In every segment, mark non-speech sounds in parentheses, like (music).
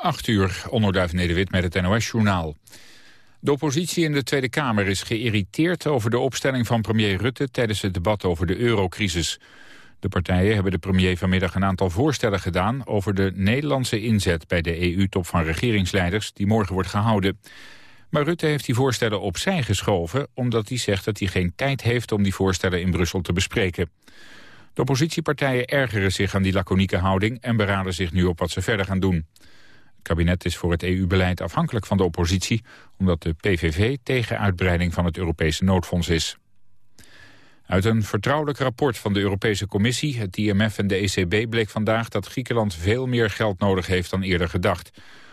8 uur, onderduif Nederwit met het NOS-journaal. De oppositie in de Tweede Kamer is geïrriteerd over de opstelling van premier Rutte tijdens het debat over de eurocrisis. De partijen hebben de premier vanmiddag een aantal voorstellen gedaan over de Nederlandse inzet bij de EU-top van regeringsleiders die morgen wordt gehouden. Maar Rutte heeft die voorstellen opzij geschoven omdat hij zegt dat hij geen tijd heeft om die voorstellen in Brussel te bespreken. De oppositiepartijen ergeren zich aan die laconieke houding en beraden zich nu op wat ze verder gaan doen. Het kabinet is voor het EU-beleid afhankelijk van de oppositie... omdat de PVV tegen uitbreiding van het Europese noodfonds is. Uit een vertrouwelijk rapport van de Europese Commissie, het IMF en de ECB bleek vandaag dat Griekenland veel meer geld nodig heeft dan eerder gedacht.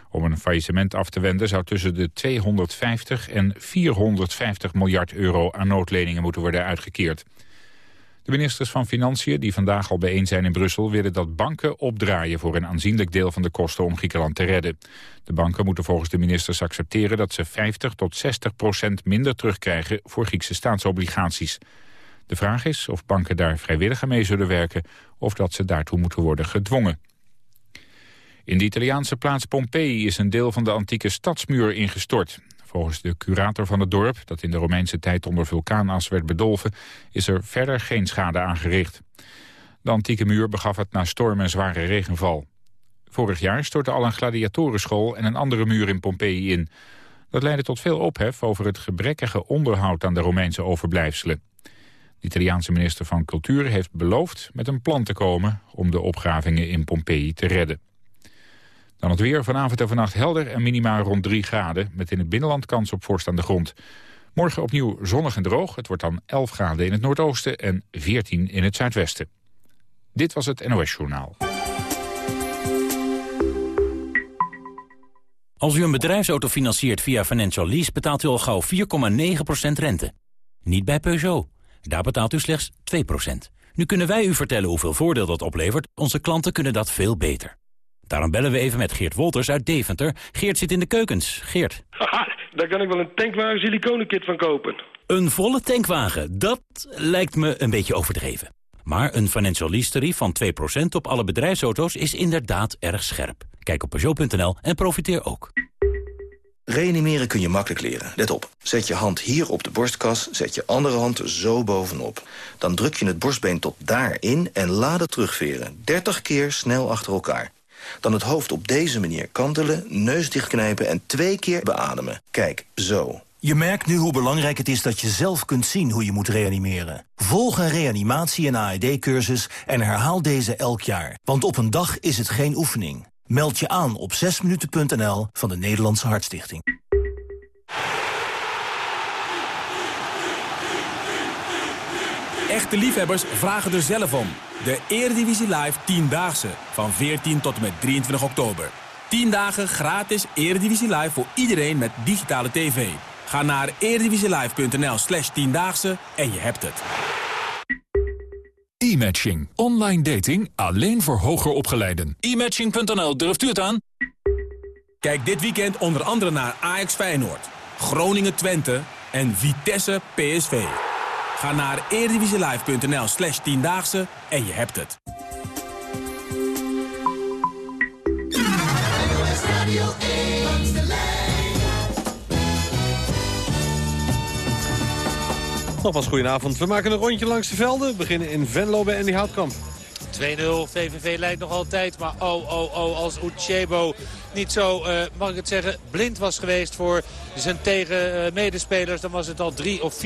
Om een faillissement af te wenden zou tussen de 250 en 450 miljard euro aan noodleningen moeten worden uitgekeerd. De ministers van Financiën, die vandaag al bijeen zijn in Brussel... willen dat banken opdraaien voor een aanzienlijk deel van de kosten om Griekenland te redden. De banken moeten volgens de ministers accepteren dat ze 50 tot 60 procent minder terugkrijgen voor Griekse staatsobligaties. De vraag is of banken daar vrijwilliger mee zullen werken of dat ze daartoe moeten worden gedwongen. In de Italiaanse plaats Pompeii is een deel van de antieke stadsmuur ingestort. Volgens de curator van het dorp, dat in de Romeinse tijd onder vulkaanas werd bedolven, is er verder geen schade aangericht. De antieke muur begaf het na storm en zware regenval. Vorig jaar stortte al een gladiatorenschool en een andere muur in Pompeii in. Dat leidde tot veel ophef over het gebrekkige onderhoud aan de Romeinse overblijfselen. De Italiaanse minister van Cultuur heeft beloofd met een plan te komen om de opgravingen in Pompeii te redden. Dan het weer, vanavond en vannacht helder en minimaal rond 3 graden... met in het binnenland kans op vorst aan de grond. Morgen opnieuw zonnig en droog. Het wordt dan 11 graden in het noordoosten en 14 in het zuidwesten. Dit was het NOS Journaal. Als u een bedrijfsauto financiert via Financial Lease... betaalt u al gauw 4,9% rente. Niet bij Peugeot. Daar betaalt u slechts 2%. Nu kunnen wij u vertellen hoeveel voordeel dat oplevert. Onze klanten kunnen dat veel beter. Daarom bellen we even met Geert Wolters uit Deventer. Geert zit in de keukens. Geert. Haha, daar kan ik wel een tankwagen siliconenkit van kopen. Een volle tankwagen, dat lijkt me een beetje overdreven. Maar een financial lease tarief van 2% op alle bedrijfsauto's is inderdaad erg scherp. Kijk op Peugeot.nl en profiteer ook. Reanimeren kun je makkelijk leren. Let op. Zet je hand hier op de borstkas, zet je andere hand er zo bovenop. Dan druk je het borstbeen tot daarin en laat het terugveren. 30 keer snel achter elkaar. Dan het hoofd op deze manier kantelen, neus dichtknijpen en twee keer beademen. Kijk, zo. Je merkt nu hoe belangrijk het is dat je zelf kunt zien hoe je moet reanimeren. Volg een reanimatie- en AED-cursus en herhaal deze elk jaar. Want op een dag is het geen oefening. Meld je aan op 6minuten.nl van de Nederlandse Hartstichting. Echte liefhebbers vragen er zelf om. De Eredivisie Live 10-daagse van 14 tot en met 23 oktober. 10 dagen gratis Eredivisie Live voor iedereen met digitale tv. Ga naar eredivisielive.nl slash 10daagse en je hebt het. E-matching. Online dating alleen voor hoger opgeleiden. E-matching.nl, durft u het aan? Kijk dit weekend onder andere naar Ajax Feyenoord, Groningen Twente en Vitesse PSV. Ga naar eredivisielive.nl slash tiendaagse en je hebt het. Nogmaals goedenavond. We maken een rondje langs de velden. We beginnen in Venlo bij Andy Houtkamp. 2-0. VVV leidt nog altijd. Maar oh, oh, oh, als Uchebo niet zo, uh, mag ik het zeggen, blind was geweest voor zijn tegen medespelers. Dan was het al 3 of 4-0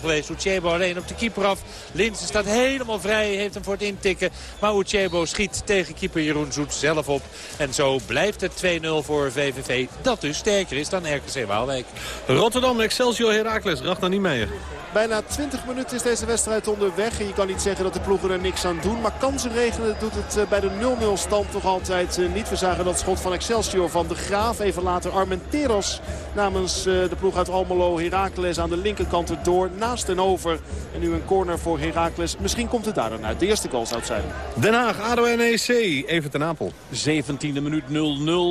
geweest. Uchebo alleen op de keeper af. Linsen staat helemaal vrij, heeft hem voor het intikken. Maar Uchebo schiet tegen keeper Jeroen Zoet zelf op. En zo blijft het 2-0 voor VVV. Dat dus sterker is dan RKC Waalwijk. Rotterdam, Excelsior, Heracles, Ragnar Niemeyer. Bijna 20 minuten is deze wedstrijd onderweg. En je kan niet zeggen dat de ploegen er niks aan doen. Maar kansen regenen doet het eh, bij de 0-0 stand toch altijd eh, niet. We zagen dat schot van Excelsior van de Graaf. Even later Armenteros namens eh, de ploeg uit Almelo. Heracles aan de linkerkant erdoor. Naast en over. En nu een corner voor Heracles. Misschien komt het daar dan uit. De eerste goal zou het zijn. Den Haag, ADO NEC. Even ten Apel. 17e minuut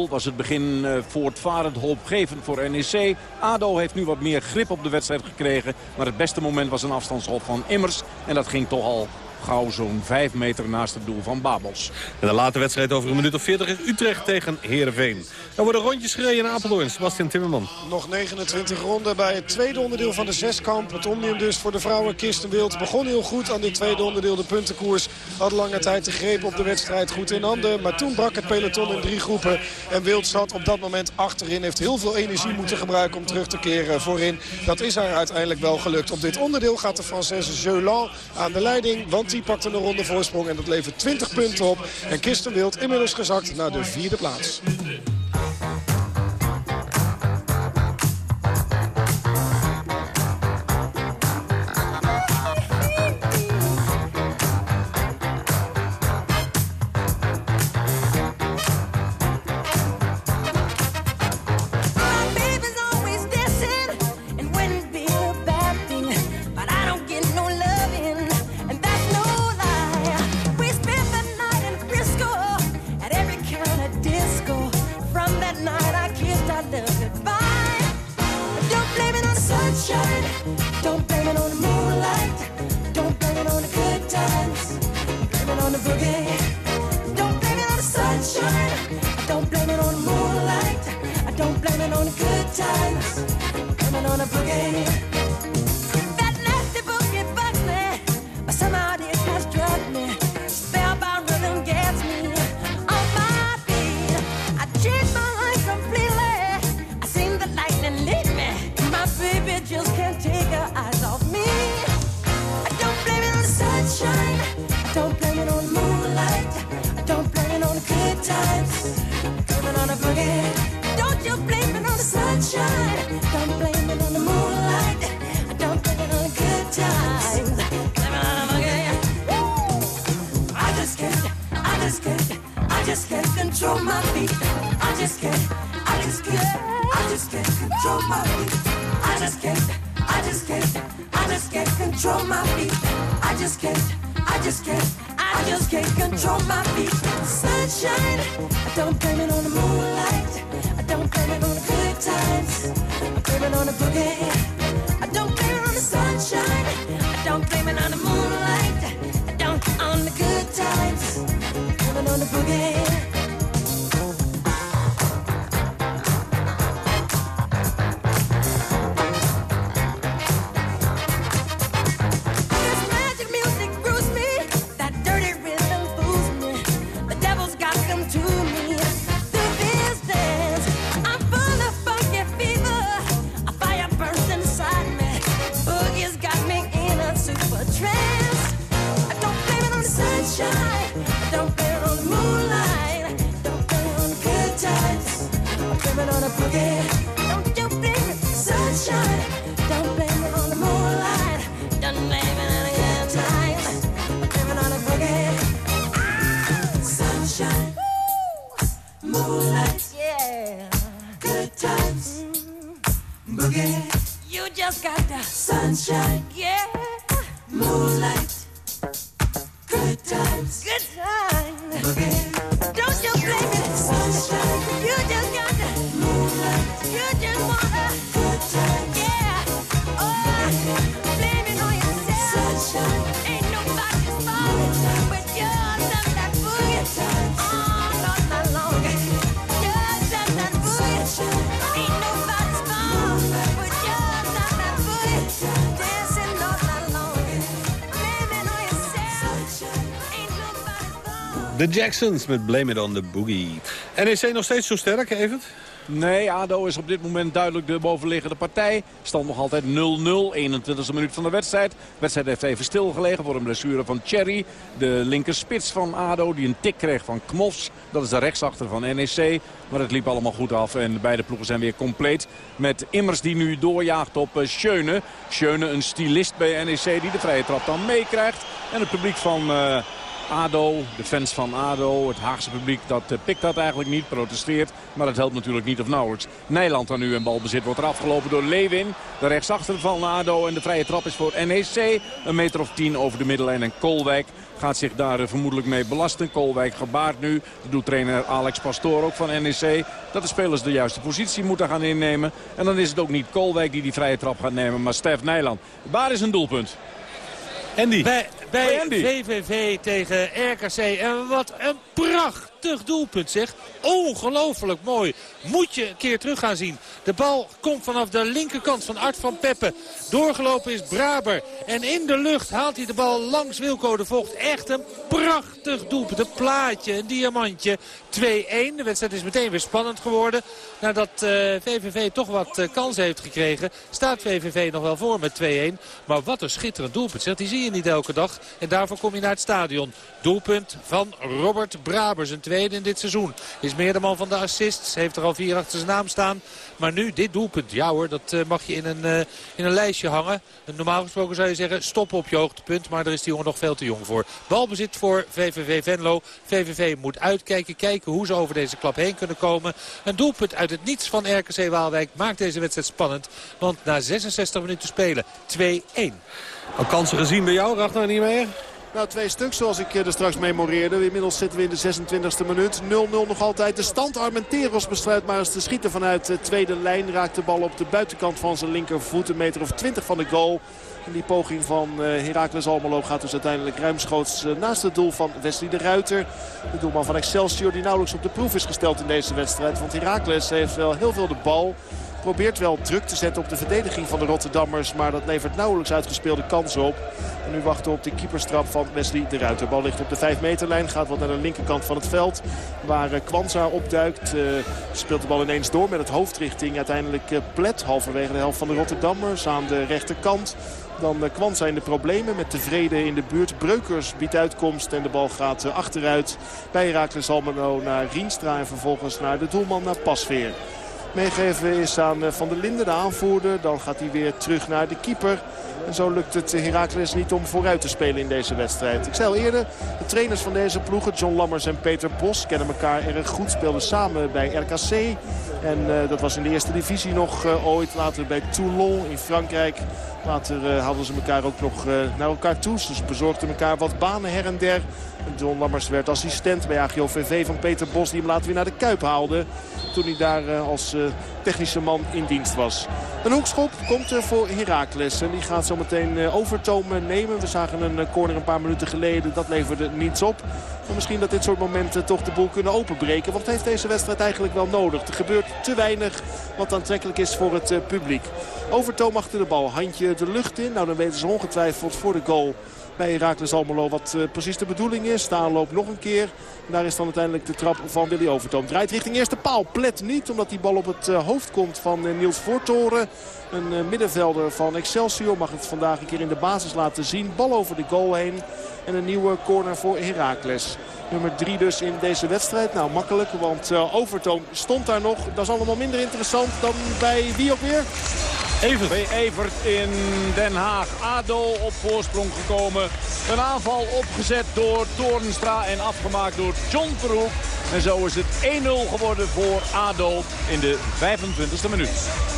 0-0 was het begin voortvarend hoopgevend voor NEC. ADO heeft nu wat meer grip op de wedstrijd gekregen. Maar het beste moment was een afstandsschot van Immers. En dat ging toch al gauw zo'n 5 meter naast het doel van Babels. En de late wedstrijd over een minuut of 40 is Utrecht tegen Heerenveen. Er worden rondjes gereden in Apeldoorn. Sebastian Timmerman. Nog 29 ronden bij het tweede onderdeel van de zeskamp. Het omnium dus voor de vrouwen. Kirsten Wild begon heel goed aan dit tweede onderdeel. De puntenkoers had lange tijd de greep op de wedstrijd goed in handen. Maar toen brak het peloton in drie groepen. En Wild zat op dat moment achterin. Heeft heel veel energie moeten gebruiken om terug te keren voorin. Dat is haar uiteindelijk wel gelukt. Op dit onderdeel gaat de Française Jeulan aan de leiding. Want die pakte een ronde voorsprong. En dat levert 20 punten op. En Kirsten Wild inmiddels gezakt naar de vierde plaats. De Jacksons met Blame It On The Boogie. NEC nog steeds zo sterk, Evert? Nee, ADO is op dit moment duidelijk de bovenliggende partij. Stand nog altijd 0-0, 21e minuut van de wedstrijd. De wedstrijd heeft even stilgelegen voor een blessure van Cherry. De linker spits van ADO die een tik kreeg van Kmofs. Dat is de rechtsachter van NEC. Maar het liep allemaal goed af en beide ploegen zijn weer compleet. Met Immers die nu doorjaagt op eh, Schöne. Schöne een stylist bij NEC die de vrije trap dan meekrijgt. En het publiek van... Uh, ADO, de fans van ADO, het Haagse publiek, dat uh, pikt dat eigenlijk niet, protesteert. Maar dat helpt natuurlijk niet of nauwelijks. Nijland dan nu een balbezit wordt er afgelopen door Lewin. De rechtsachter van ADO en de vrije trap is voor NEC. Een meter of tien over de middellijn en Kolwijk gaat zich daar uh, vermoedelijk mee belasten. Kolwijk gebaart nu. Dat doet trainer Alex Pastoor ook van NEC. Dat de spelers de juiste positie moeten gaan innemen. En dan is het ook niet Kolwijk die die vrije trap gaat nemen, maar Stef Nijland. Waar is een doelpunt? Andy. Bij, bij VVV tegen RKC. En wat een prachtig doelpunt zeg. Ongelooflijk mooi. Moet je een keer terug gaan zien. De bal komt vanaf de linkerkant van Art van Peppe. Doorgelopen is Braber. En in de lucht haalt hij de bal langs Wilco de Vocht. Echt een prachtig doelpunt. Een plaatje, een diamantje. 2-1. De wedstrijd is meteen weer spannend geworden. Nadat VVV toch wat uh, kans heeft gekregen, staat VVV nog wel voor met 2-1. Maar wat een schitterend doelpunt. Zeg, die zie je niet elke dag. En daarvoor kom je naar het stadion. Doelpunt van Robert Braber. Zijn tweede in dit seizoen. Is meer de man van de assists. Heeft er al vier achter zijn naam staan. Maar nu dit doelpunt. Ja hoor, dat uh, mag je in een, uh, in een lijstje hangen. En normaal gesproken zou je zeggen stop op je hoogtepunt. Maar daar is die jongen nog veel te jong voor. Balbezit voor VVV Venlo. VVV moet uitkijken. Kijken hoe ze over deze klap heen kunnen komen. Een doelpunt uit het niets van RKC Waalwijk maakt deze wedstrijd spannend. Want na 66 minuten spelen 2-1. Al kansen gezien bij jou, Ragnar, niet meer? Nou, twee stuks zoals ik er straks memoreerde. Inmiddels zitten we in de 26e minuut. 0-0 nog altijd. De stand Armenteros besluit maar eens te schieten vanuit de tweede lijn. Raakt de bal op de buitenkant van zijn linkervoet. Een meter of 20 van de goal. En die poging van Heracles Almelo gaat dus uiteindelijk ruimschoots naast het doel van Wesley de Ruiter. De doelman van Excelsior die nauwelijks op de proef is gesteld in deze wedstrijd. Want Heracles heeft wel heel veel de bal. Probeert wel druk te zetten op de verdediging van de Rotterdammers. Maar dat levert nauwelijks uitgespeelde kansen op. En nu wachten we op de keeperstrap van Wesley de Ruiter. Bal ligt op de 5 meterlijn. Gaat wat naar de linkerkant van het veld. Waar Kwanza opduikt. Uh, speelt de bal ineens door met het hoofd richting uiteindelijk uh, Plet. Halverwege de helft van de Rotterdammers aan de rechterkant. Dan Kwanza in de problemen met tevreden in de buurt. Breukers biedt uitkomst en de bal gaat achteruit. Bij Herakles Almelo naar Rienstra en vervolgens naar de doelman naar Pasveer. Meegeven is aan Van der Linden, de aanvoerder. Dan gaat hij weer terug naar de keeper. En zo lukt het Heracles niet om vooruit te spelen in deze wedstrijd. Ik zei al eerder, de trainers van deze ploegen, John Lammers en Peter Bos, kennen elkaar erg goed. Speelden samen bij RKC. En uh, dat was in de eerste divisie nog uh, ooit. Later bij Toulon in Frankrijk. Later uh, hadden ze elkaar ook nog naar elkaar toe. Dus bezorgden elkaar wat banen her en der. John Lammers werd assistent bij AGOVV van Peter Bos. Die hem later weer naar de Kuip haalde. Toen hij daar als technische man in dienst was. Een hoekschop komt er voor Heracles. En die gaat zo meteen overtoom nemen. We zagen een corner een paar minuten geleden. Dat leverde niets op. Maar misschien dat dit soort momenten toch de boel kunnen openbreken. Want heeft deze wedstrijd eigenlijk wel nodig. Er gebeurt te weinig wat aantrekkelijk is voor het uh, publiek. Overtoom achter de bal. Handje de lucht in. Nou dan weten ze ongetwijfeld voor de goal bij Herakles Almelo wat uh, precies de bedoeling is. De aanloop nog een keer. En daar is dan uiteindelijk de trap van Willy Overtoom. Draait richting eerste paal. Plet niet omdat die bal op het uh, hoofd komt van uh, Niels Voortoren. Een middenvelder van Excelsior mag het vandaag een keer in de basis laten zien. Bal over de goal heen. En een nieuwe corner voor Heracles. Nummer 3 dus in deze wedstrijd. Nou makkelijk, want uh, Overtoom stond daar nog. Dat is allemaal minder interessant dan bij wie ook weer? Evert. Bij Evert in Den Haag. ADO op voorsprong gekomen. Een aanval opgezet door Toornstra en afgemaakt door John Verhoek. En zo is het 1-0 geworden voor ADO in de 25e minuut.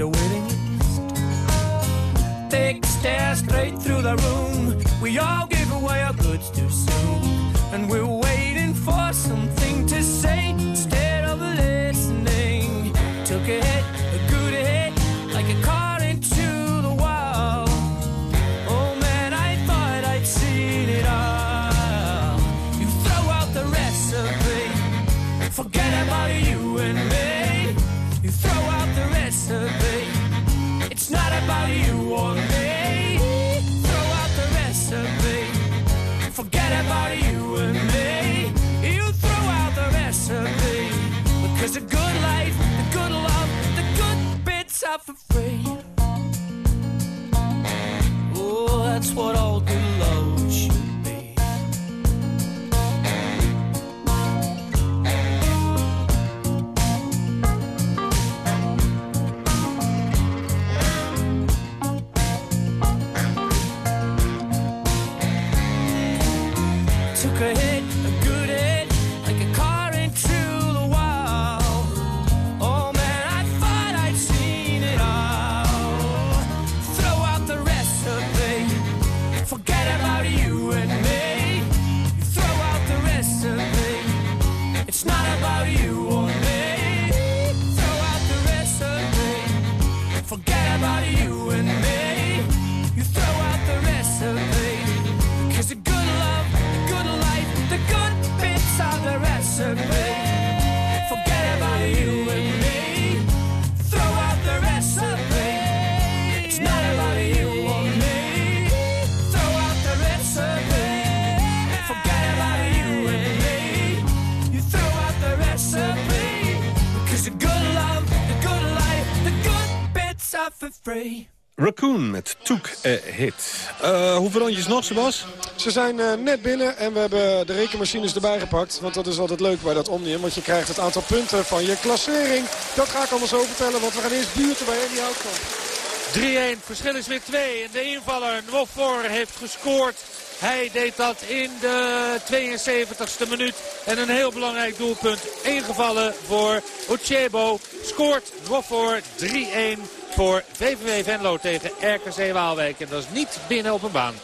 A waiting list. Take a stare straight through the room. We all give away our goods too soon. And we're waiting for something to say that's what I'll do. Raccoon met Took a Hit. Eh, hoeveel rondjes nog, Sebas? Ze zijn eh, net binnen en we hebben de rekenmachines erbij gepakt. Want dat is altijd leuk bij dat Omnium. Want je krijgt het aantal punten van je klassering. Dat ga ik allemaal zo vertellen. Want we gaan eerst buurten bij Andy Houtkamp. 3-1, verschil is weer 2. En de invaller Nwofor heeft gescoord. Hij deed dat in de 72e minuut. En een heel belangrijk doelpunt ingevallen voor Uchebo. Scoort Nwofor 3-1 voor VVV Venlo tegen RKC Waalwijk. En dat is niet binnen op een baan.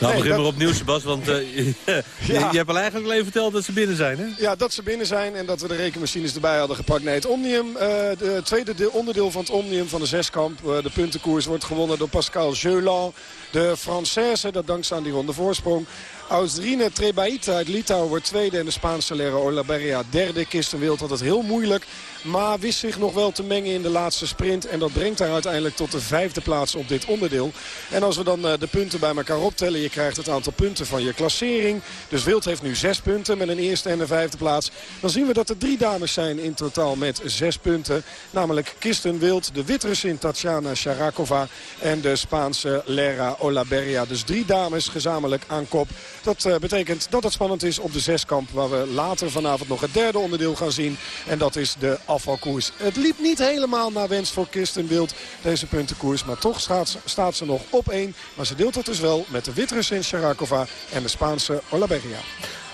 Nou, Nee, begin dat- maar opnieuw, Sebas, want eh, (laughs) je, Ja. je hebt al eigenlijk alleen verteld dat ze binnen zijn, hè? Ja, dat ze binnen zijn en dat we de rekenmachines erbij hadden gepakt. Nee, het Omnium, eh de tweede deel, onderdeel van het Omnium van de zeskamp. eh, de puntenkoers wordt gewonnen door Pascal Jeuland. De Française, dat dankzij aan die ronde voorsprong. Ausrine Trebaita uit Litouwen wordt tweede en de Spaanse Lera Olaberria derde. Kirsten Wild had het heel moeilijk, maar wist zich nog wel te mengen in de laatste sprint. En dat brengt haar uiteindelijk tot de vijfde plaats op dit onderdeel. En als we dan eh, de punten bij elkaar optellen, je krijgt het aantal punten van je klassering. Dus Wild heeft nu zes punten met een eerste en een vijfde plaats. Dan zien we dat er drie dames zijn in totaal met zes punten. Namelijk Kirsten Wild, de Wit-Russin Tatjana Sharakova en de Spaanse Lera Olaberria. Dus drie dames gezamenlijk aan kop. Dat eh, betekent dat het spannend is op de zeskamp waar we later vanavond nog het derde onderdeel gaan zien. En dat is de afvalkoers. Het liep niet helemaal naar wens voor Kirsten Wild deze puntenkoers. Maar toch staat ze, staat ze nog op één. Maar ze deelt het dus wel met de Wit-Russin Sharakova en de Spaanse Olaberria.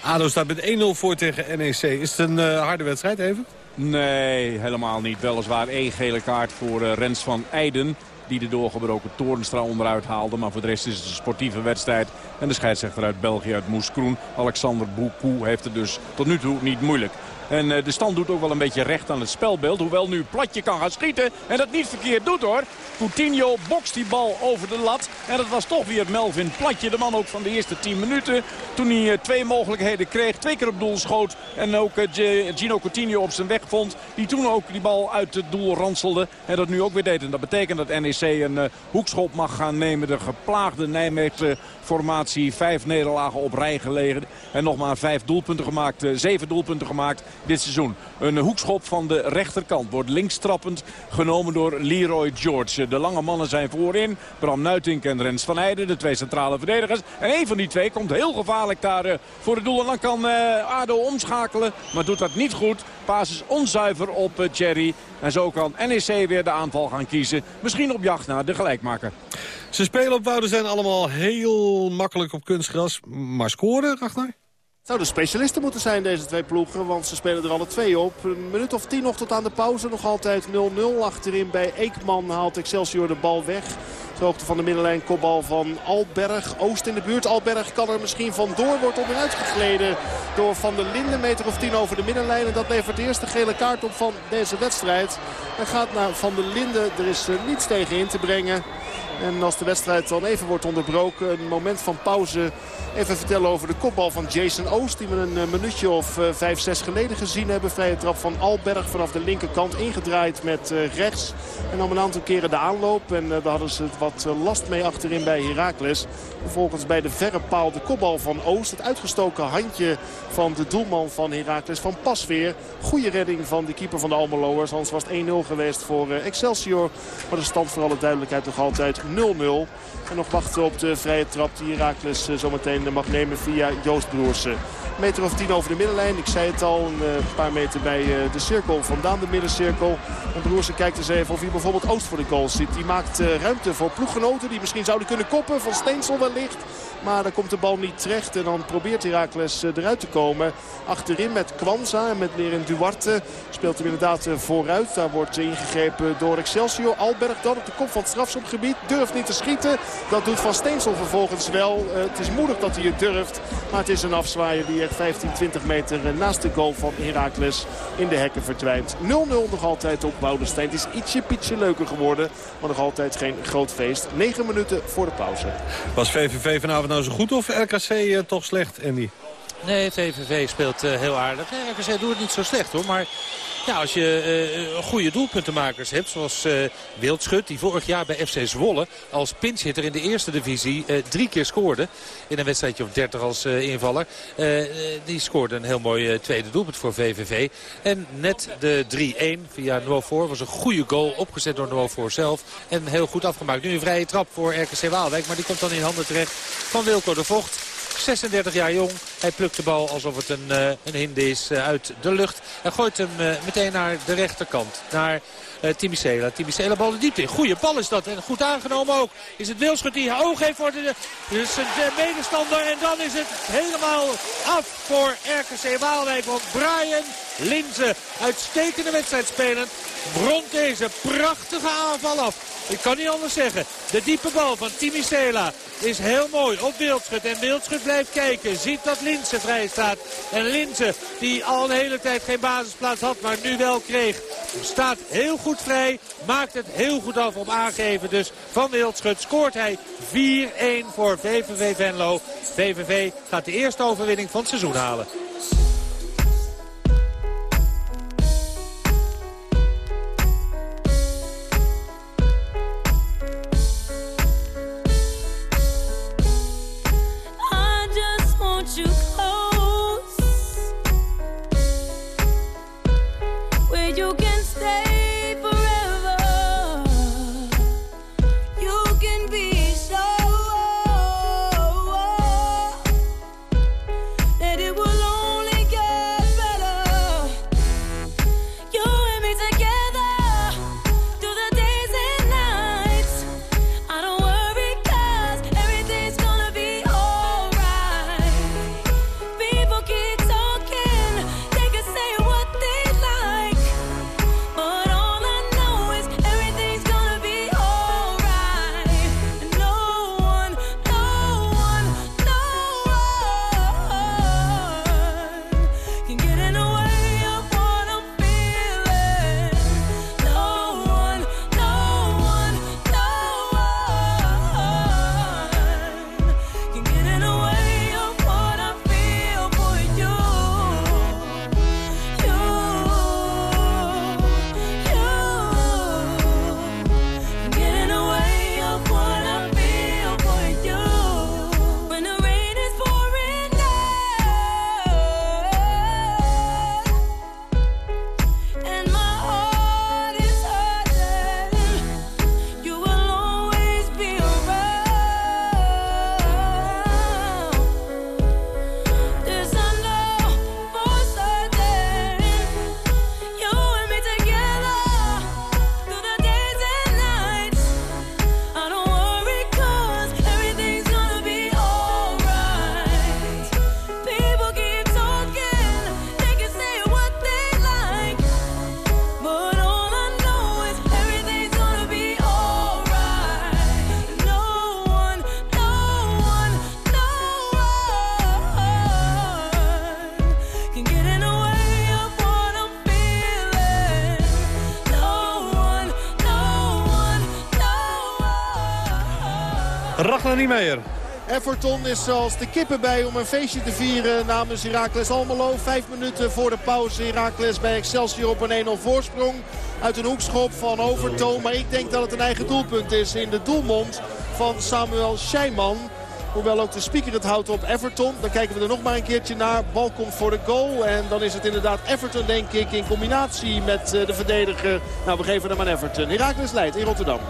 ADO staat met 1-0 voor tegen NEC. Is het een eh, harde wedstrijd even? Nee, helemaal niet. Weliswaar één gele kaart voor eh, Rens van Eijden. Die de doorgebroken Toornstra onderuit haalde. Maar voor de rest is het een sportieve wedstrijd. En de scheidsrechter uit België, uit Moeskroen, Alexander Boukou, heeft het dus tot nu toe niet moeilijk. En eh, de stand doet ook wel een beetje recht aan het spelbeeld. Hoewel nu Platje kan gaan schieten. En dat niet verkeerd doet hoor. Coutinho bokst die bal over de lat. En dat was toch weer Melvin Platje. De man ook van de eerste 10 minuten. Toen hij eh, twee mogelijkheden kreeg. Twee keer op doel schoot. En ook eh, Gino Coutinho op zijn weg vond. Die toen ook die bal uit het doel ranselde. En dat nu ook weer deed. En dat betekent dat NEC een hoekschop mag gaan nemen. De geplaagde Nijmeegse formatie. Vijf nederlagen op rij gelegen. En nog maar vijf doelpunten gemaakt. zeven doelpunten gemaakt dit seizoen. Een hoekschop van de rechterkant. Wordt linkstrappend genomen door Leroy George. De lange mannen zijn voorin. Bram Nuitink en Rens van Eijden. De twee centrale verdedigers. En een van die twee komt heel gevaarlijk daar eh, voor het doel. En dan kan eh, ADO omschakelen. Maar doet dat niet goed. Paas is onzuiver op eh, Thierry. En zo kan NEC weer de aanval gaan kiezen. Misschien op jacht naar de gelijkmaker. Ze spelen op Wouden zijn allemaal heel makkelijk op kunstgras. Maar scoren, Ragnar? Zouden specialisten moeten zijn deze twee ploegen, want ze spelen er alle twee op. Een minuut of tien nog tot aan de pauze, nog altijd 0-0. Achterin bij Eekman haalt Excelsior de bal weg. De hoogte van de middenlijn, kopbal van Alberg. Oost in de buurt, Alberg kan er misschien vandoor. Wordt onderuit gegleden door Van der Linden. Meter of tien over de middenlijn. En dat levert de eerste gele kaart op van deze wedstrijd. Hij gaat naar Van der Linden. Er is niets tegen in te brengen. En als de wedstrijd dan even wordt onderbroken, een moment van pauze. Even vertellen over de kopbal van Jason Oost. Die we een eh, minuutje of uh, vijf, zes geleden gezien hebben. Vrije trap van Alberg vanaf de linkerkant ingedraaid met uh, rechts. En dan een aantal keren de aanloop. En daar hadden ze wat last mee achterin bij Heracles. Vervolgens bij de verre paal de kopbal van Oost. Het uitgestoken handje van de doelman van Heracles van Pasveer. Goede redding van de keeper van de Almeloers. Anders was het 1-0 geweest voor Excelsior. Maar de stand voor alle duidelijkheid nog altijd 0-0. En nog wachten op de vrije trap die Herakles zometeen mag nemen via Joost Broersen. Meter of tien over de middenlijn. Ik zei het al, een paar meter bij de cirkel. Vandaan de middencirkel. En Broersen kijkt eens even of hij bijvoorbeeld Oost voor de goal zit. Die maakt ruimte voor ploeggenoten die misschien zouden kunnen koppen. Van Steensel wellicht. Maar dan komt de bal niet terecht. En dan probeert Herakles eruit te komen. Achterin met Kwanza en met Lerin Duarte. Speelt hem inderdaad vooruit. Daar wordt ingegrepen door Excelsior. Alberg dan op de kop van het strafschopgebied. Durft niet te schieten. Dat doet Van Steensel vervolgens wel. het is moedig dat hij het durft. Maar het is een afzwaaier die echt 15, 20 meter naast de goal van Herakles in de hekken verdwijnt. 0-0 nog altijd op Woudenstein. Het is ietsje pietje leuker geworden. Maar nog altijd geen groot feest. 9 minuten voor de pauze. Was VVV vanavond nou zo goed of RKC uh, toch slecht, Andy? Nee, VVV speelt uh, heel aardig. RKC doet het niet zo slecht hoor, maar... Ja, als je uh, goede doelpuntenmakers hebt, zoals uh, Wildschut... die vorig jaar bij FC Zwolle als pinchhitter in de eerste divisie drie keer scoorde... in een wedstrijdje of 30 als invaller. die scoorde een heel mooi tweede doelpunt voor VVV. En net de 3-1 via Novoor was een goede goal, opgezet door Novoor zelf. En heel goed afgemaakt. Nu een vrije trap voor RKC Waalwijk, maar die komt dan in handen terecht van Wilco de Vocht. 36 jaar jong. Hij plukt de bal alsof het een, uh, een hinde is uh, uit de lucht. En gooit hem uh, meteen naar de rechterkant. Naar uh, Timicela. Timicela bal de diepte in. Goeie bal is dat. En goed aangenomen ook. Is het Wilschut die oog heeft voor de, dus de medestander. En dan is het helemaal af voor RKC Waalwijk. Want Brian Linzen, uitstekende wedstrijd spelend, rond deze prachtige aanval af. Ik kan niet anders zeggen. De diepe bal van Timicela is heel mooi op Wildschut. En Wildschut blijft kijken. Ziet dat Linse vrij staat. En Linse, die al een hele tijd geen basisplaats had, maar nu wel kreeg, staat heel goed vrij. Maakt het heel goed af op aangeven. Dus van Wildschut scoort hij 4-1 voor VVV Venlo. VVV gaat de eerste overwinning van het seizoen halen. Everton is zoals de kippen bij om een feestje te vieren namens Heracles Almelo. Vijf minuten voor de pauze. Heracles bij Excelsior op een 1-0 voorsprong. Uit een hoekschop van Overtoom. Maar ik denk dat het een eigen doelpunt is in de doelmond van Samuel Scheiman. Hoewel ook de speaker het houdt op Everton. Dan kijken we er nog maar een keertje naar. Bal komt voor de goal. En dan is het inderdaad Everton denk ik in combinatie met eh, de verdediger. Nou we geven hem aan Everton. Heracles leidt in Rotterdam.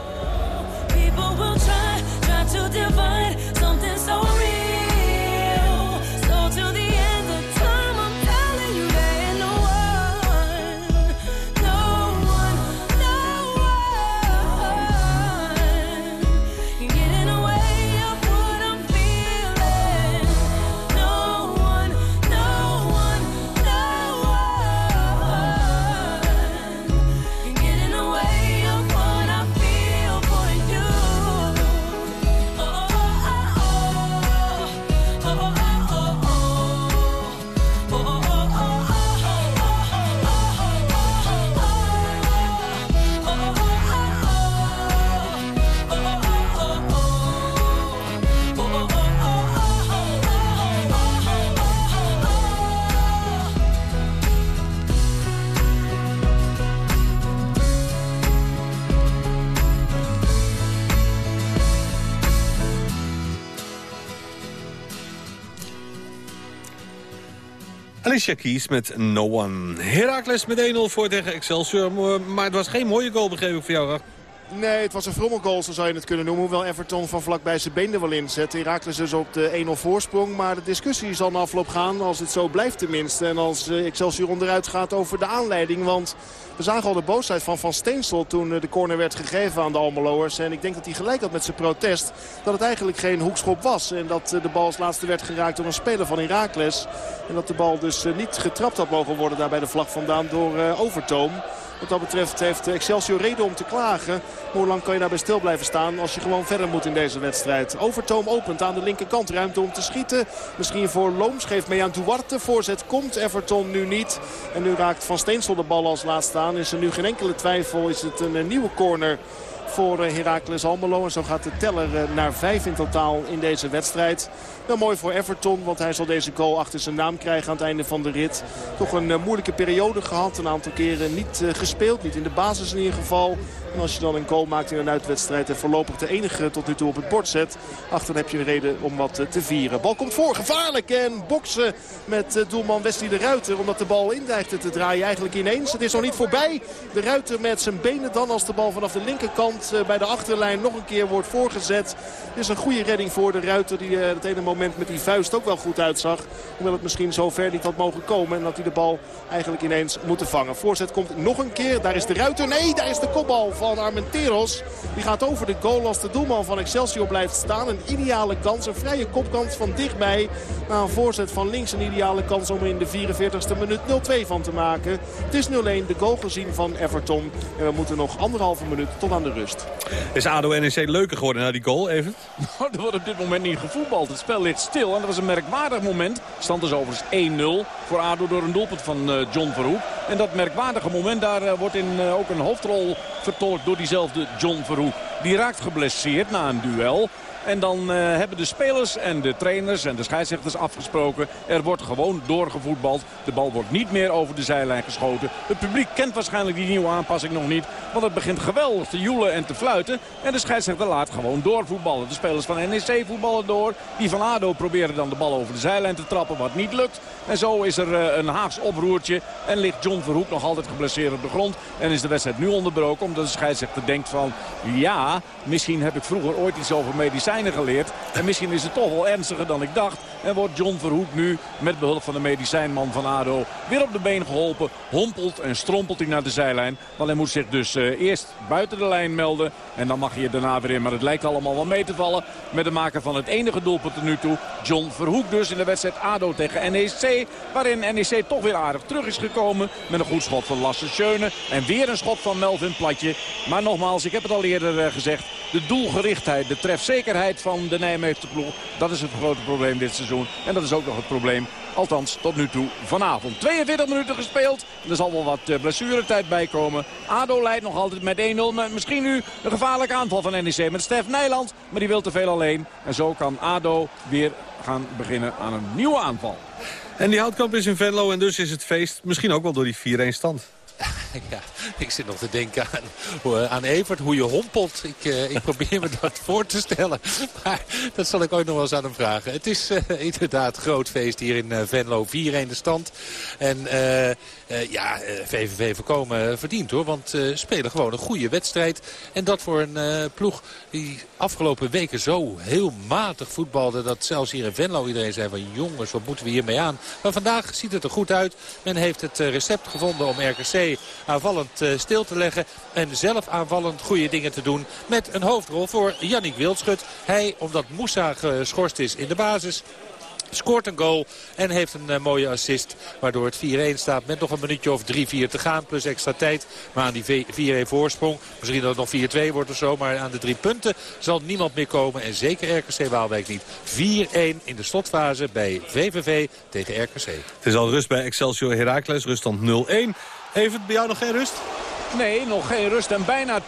Alicia Keys met No One. Heracles met 1-0 voor tegen Excelsior. Maar het was geen mooie goal, voor jou. Nee, het was een frommelgoal, zo zou je het kunnen noemen. Hoewel Everton van vlakbij zijn been er wel in zet. Herakles dus op de 1-0 voorsprong. Maar de discussie zal na afloop gaan, als het zo blijft tenminste. En als eh, Excelsior onderuit gaat over de aanleiding. Want we zagen al de boosheid van Van Steensel toen eh, de corner werd gegeven aan de Almeloers. En ik denk dat hij gelijk had met zijn protest dat het eigenlijk geen hoekschop was. En dat eh, de bal als laatste werd geraakt door een speler van Herakles. En dat de bal dus niet getrapt had mogen worden daar bij de vlag vandaan door Overtoom. Wat dat betreft heeft Excelsior reden om te klagen. Hoe lang kan je daarbij stil blijven staan als je gewoon verder moet in deze wedstrijd. Overtoom opent aan de linkerkant ruimte om te schieten. Misschien voor Looms geeft mee aan Duarte. Voorzet komt Everton nu niet. En nu raakt Van Steensel de bal als laatste aan. Is er nu geen enkele twijfel. Is het een, nieuwe corner voor eh, Heracles Almelo. En zo gaat de teller eh, naar vijf in totaal in deze wedstrijd. Wel mooi voor Everton, want hij zal deze goal achter zijn naam krijgen aan het einde van de rit. Toch een eh, moeilijke periode gehad. Een aantal keren niet eh, gespeeld, niet in de basis in ieder geval. En als je dan een goal maakt in een uitwedstrijd en voorlopig de enige tot nu toe op het bord zet. Achter heb je een reden om wat eh, te vieren. Bal komt voor, gevaarlijk en boksen met doelman Wesley de Ruiter. Omdat de bal in dreigde te draaien eigenlijk ineens. Het is nog niet voorbij. De Ruiter met zijn benen dan als de bal vanaf de linkerkant bij de achterlijn nog een keer wordt voorgezet. Dit is een goede redding voor de Ruiter die het ene moment met die vuist ook wel goed uitzag. Hoewel het misschien zo ver niet had mogen komen. En dat hij de bal eigenlijk ineens moeten vangen. Voorzet komt nog een keer. Daar is de Ruiter. Nee, daar is de kopbal van Armenteros. Die gaat over de goal als de doelman van Excelsior blijft staan. Een ideale kans. Een vrije kopkans van dichtbij. Na een voorzet van links een ideale kans om er in de 44ste minuut 0-2 van te maken. Het is 0-1 de goal gezien van Everton. En we moeten nog anderhalve minuut tot aan de rust. Is ADO-NEC leuker geworden na die goal, even? (laughs) Nou, er wordt op dit moment niet gevoetbald. Het spel stil en dat was een merkwaardig moment. Stand is overigens 1-0 voor ADO door een doelpunt van eh, John Verhoek. En dat merkwaardige moment, daar eh, wordt in eh, ook een hoofdrol vertolkt door diezelfde John Verhoek. Die raakt geblesseerd na een duel. En dan eh, hebben de spelers en de trainers en de scheidsrechters afgesproken. Er wordt gewoon doorgevoetbald. De bal wordt niet meer over de zijlijn geschoten. Het publiek kent waarschijnlijk die nieuwe aanpassing nog niet. Want het begint geweldig te joelen en te fluiten. En de scheidsrechter laat gewoon doorvoetballen. De spelers van NEC voetballen door. Die van ADO proberen dan de bal over de zijlijn te trappen wat niet lukt. En zo is er eh, een Haags oproertje. En ligt John Verhoek nog altijd geblesseerd op de grond. En is de wedstrijd nu onderbroken omdat de scheidsrechter denkt van... ja, misschien heb ik vroeger ooit iets over medicijnen geleerd. En misschien is het toch wel ernstiger dan ik dacht. En wordt John Verhoek nu met behulp van de medicijnman van ADO weer op de been geholpen. Hompelt en strompelt hij naar de zijlijn. Want hij moet zich dus eh, eerst buiten de lijn melden. En dan mag hij daarna weer in. Maar het lijkt allemaal wel mee te vallen met de maker van het enige doelpunt tot nu toe. John Verhoek dus in de wedstrijd ADO tegen NEC. Waarin NEC toch weer aardig terug is gekomen. Met een goed schot van Lasse Schöne. En weer een schot van Melvin Platje. Maar nogmaals, ik heb het al eerder eh, gezegd. De doelgerichtheid, de trefzekerheid van de Nijmeegse ploeg. Dat is het grote probleem dit seizoen. En dat is ook nog het probleem Althans, tot nu toe vanavond. 42 minuten gespeeld. Er zal wel wat uh, blessuretijd bij komen. ADO leidt nog altijd met 1-0. Met misschien nu een gevaarlijke aanval van NEC met Stef Nijland. Maar die wil te veel alleen. En zo kan ADO weer gaan beginnen aan een nieuwe aanval. En die houtkamp is in Venlo en dus is het feest misschien ook wel door die 4-1 stand. (laughs) Ik zit nog te denken aan, aan Evert, hoe je hompelt. Ik, uh, ik (laughs) probeer me dat voor te stellen. (laughs) Maar dat zal ik ook nog wel eens aan hem vragen. Het is uh, inderdaad groot feest hier in Venlo. 4-1 de stand. En ja, VVV voorkomen verdient hoor. Want spelen gewoon een goede wedstrijd. En dat voor een ploeg die afgelopen weken zo heel matig voetbalde. Dat zelfs hier in Venlo iedereen zei van jongens, wat moeten we hiermee aan? Maar vandaag ziet het er goed uit. Men heeft het recept gevonden om RKC aanvallend eh, stil te leggen. En zelf aanvallend goede dingen te doen. Met een hoofdrol voor Yannick Wildschut. Hij, omdat Moussa geschorst is in de basis scoort een goal en heeft een uh, mooie assist. Waardoor het 4-1 staat met nog een minuutje of 3-4 te gaan. Plus extra tijd. Maar aan die 4-1 voorsprong, misschien dat het nog 4-2 wordt of zo. Maar aan de drie punten zal niemand meer komen. En zeker RKC Waalwijk niet. 4-1 in de slotfase bij VVV tegen RKC. Het is al rust bij Excelsior Heracles. Ruststand 0-1. Heeft het bij jou nog geen rust? Nee, nog geen rust. En bijna 2-0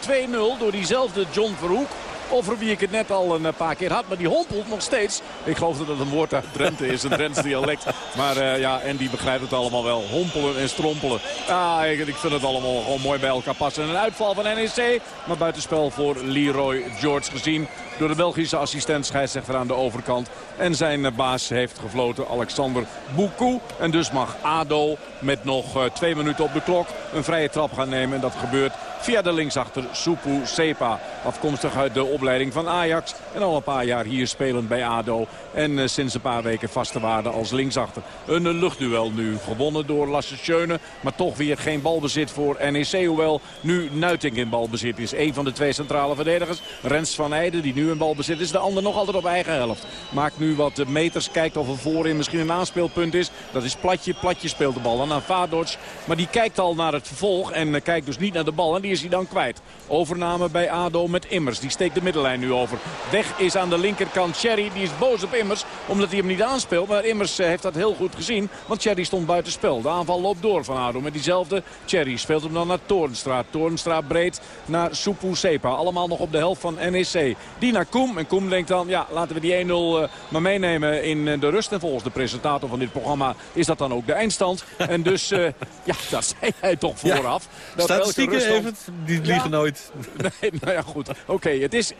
door diezelfde John Verhoek. Over wie ik het net al een paar keer had. Maar die hompelt nog steeds. Ik geloof dat het een woord uit Drenthe is. Een Drents dialect. Maar uh, ja, en die begrijpt het allemaal wel. Hompelen en strompelen. Ah, ik, ik, vind het allemaal gewoon mooi bij elkaar passen. Een uitval van NEC. Maar buitenspel voor Leroy George gezien door de Belgische assistent scheidsrechter aan de overkant. En zijn baas heeft gefloten Alexander Boukou. En dus mag ADO met nog eh, twee minuten op de klok een vrije trap gaan nemen. En dat gebeurt via de linksachter Supu Sepa. Afkomstig uit de opleiding van Ajax. En al een paar jaar hier spelend bij ADO. En uh, sinds een paar weken vaste waarde als linksachter. Een luchtduel nu gewonnen door Lasse Schöne. Maar toch weer geen balbezit voor NEC. Hoewel nu Nuiting in balbezit is. Een van de twee centrale verdedigers. Rens van Eijden die nu in balbezit is. De ander nog altijd op eigen helft. Maakt nu wat meters. Kijkt of er voorin misschien een aanspeelpunt is. Dat is Platje. Platje speelt de bal dan aan Vadoc. Maar die kijkt al naar het vervolg. En uh, kijkt dus niet naar de bal. En die is hij dan kwijt. Overname bij ADO met Immers. Die steekt de middellijn nu over. Weg is aan de linkerkant Cherry. Die is boos op Immers. Omdat hij hem niet aanspeelt. Maar Immers eh, heeft dat heel goed gezien. Want Cherry stond buiten spel. De aanval loopt door van ADO. Met diezelfde Cherry speelt hem dan naar Toornstra. Toornstra breed naar Supu Sepa. Allemaal nog op de helft van NEC. Die naar Koem. En Koem denkt dan, ja, laten we die 1-0 uh, eh, maar meenemen in uh, de rust. En volgens de presentator van dit programma is dat dan ook de eindstand. (laughs) en dus, uh, ja, dat zei hij toch vooraf. Ja. Dat Statistieken even, die liegen ja. nooit. (laughs) Nee, nou ja, goed. Oké, okay, het is 1-0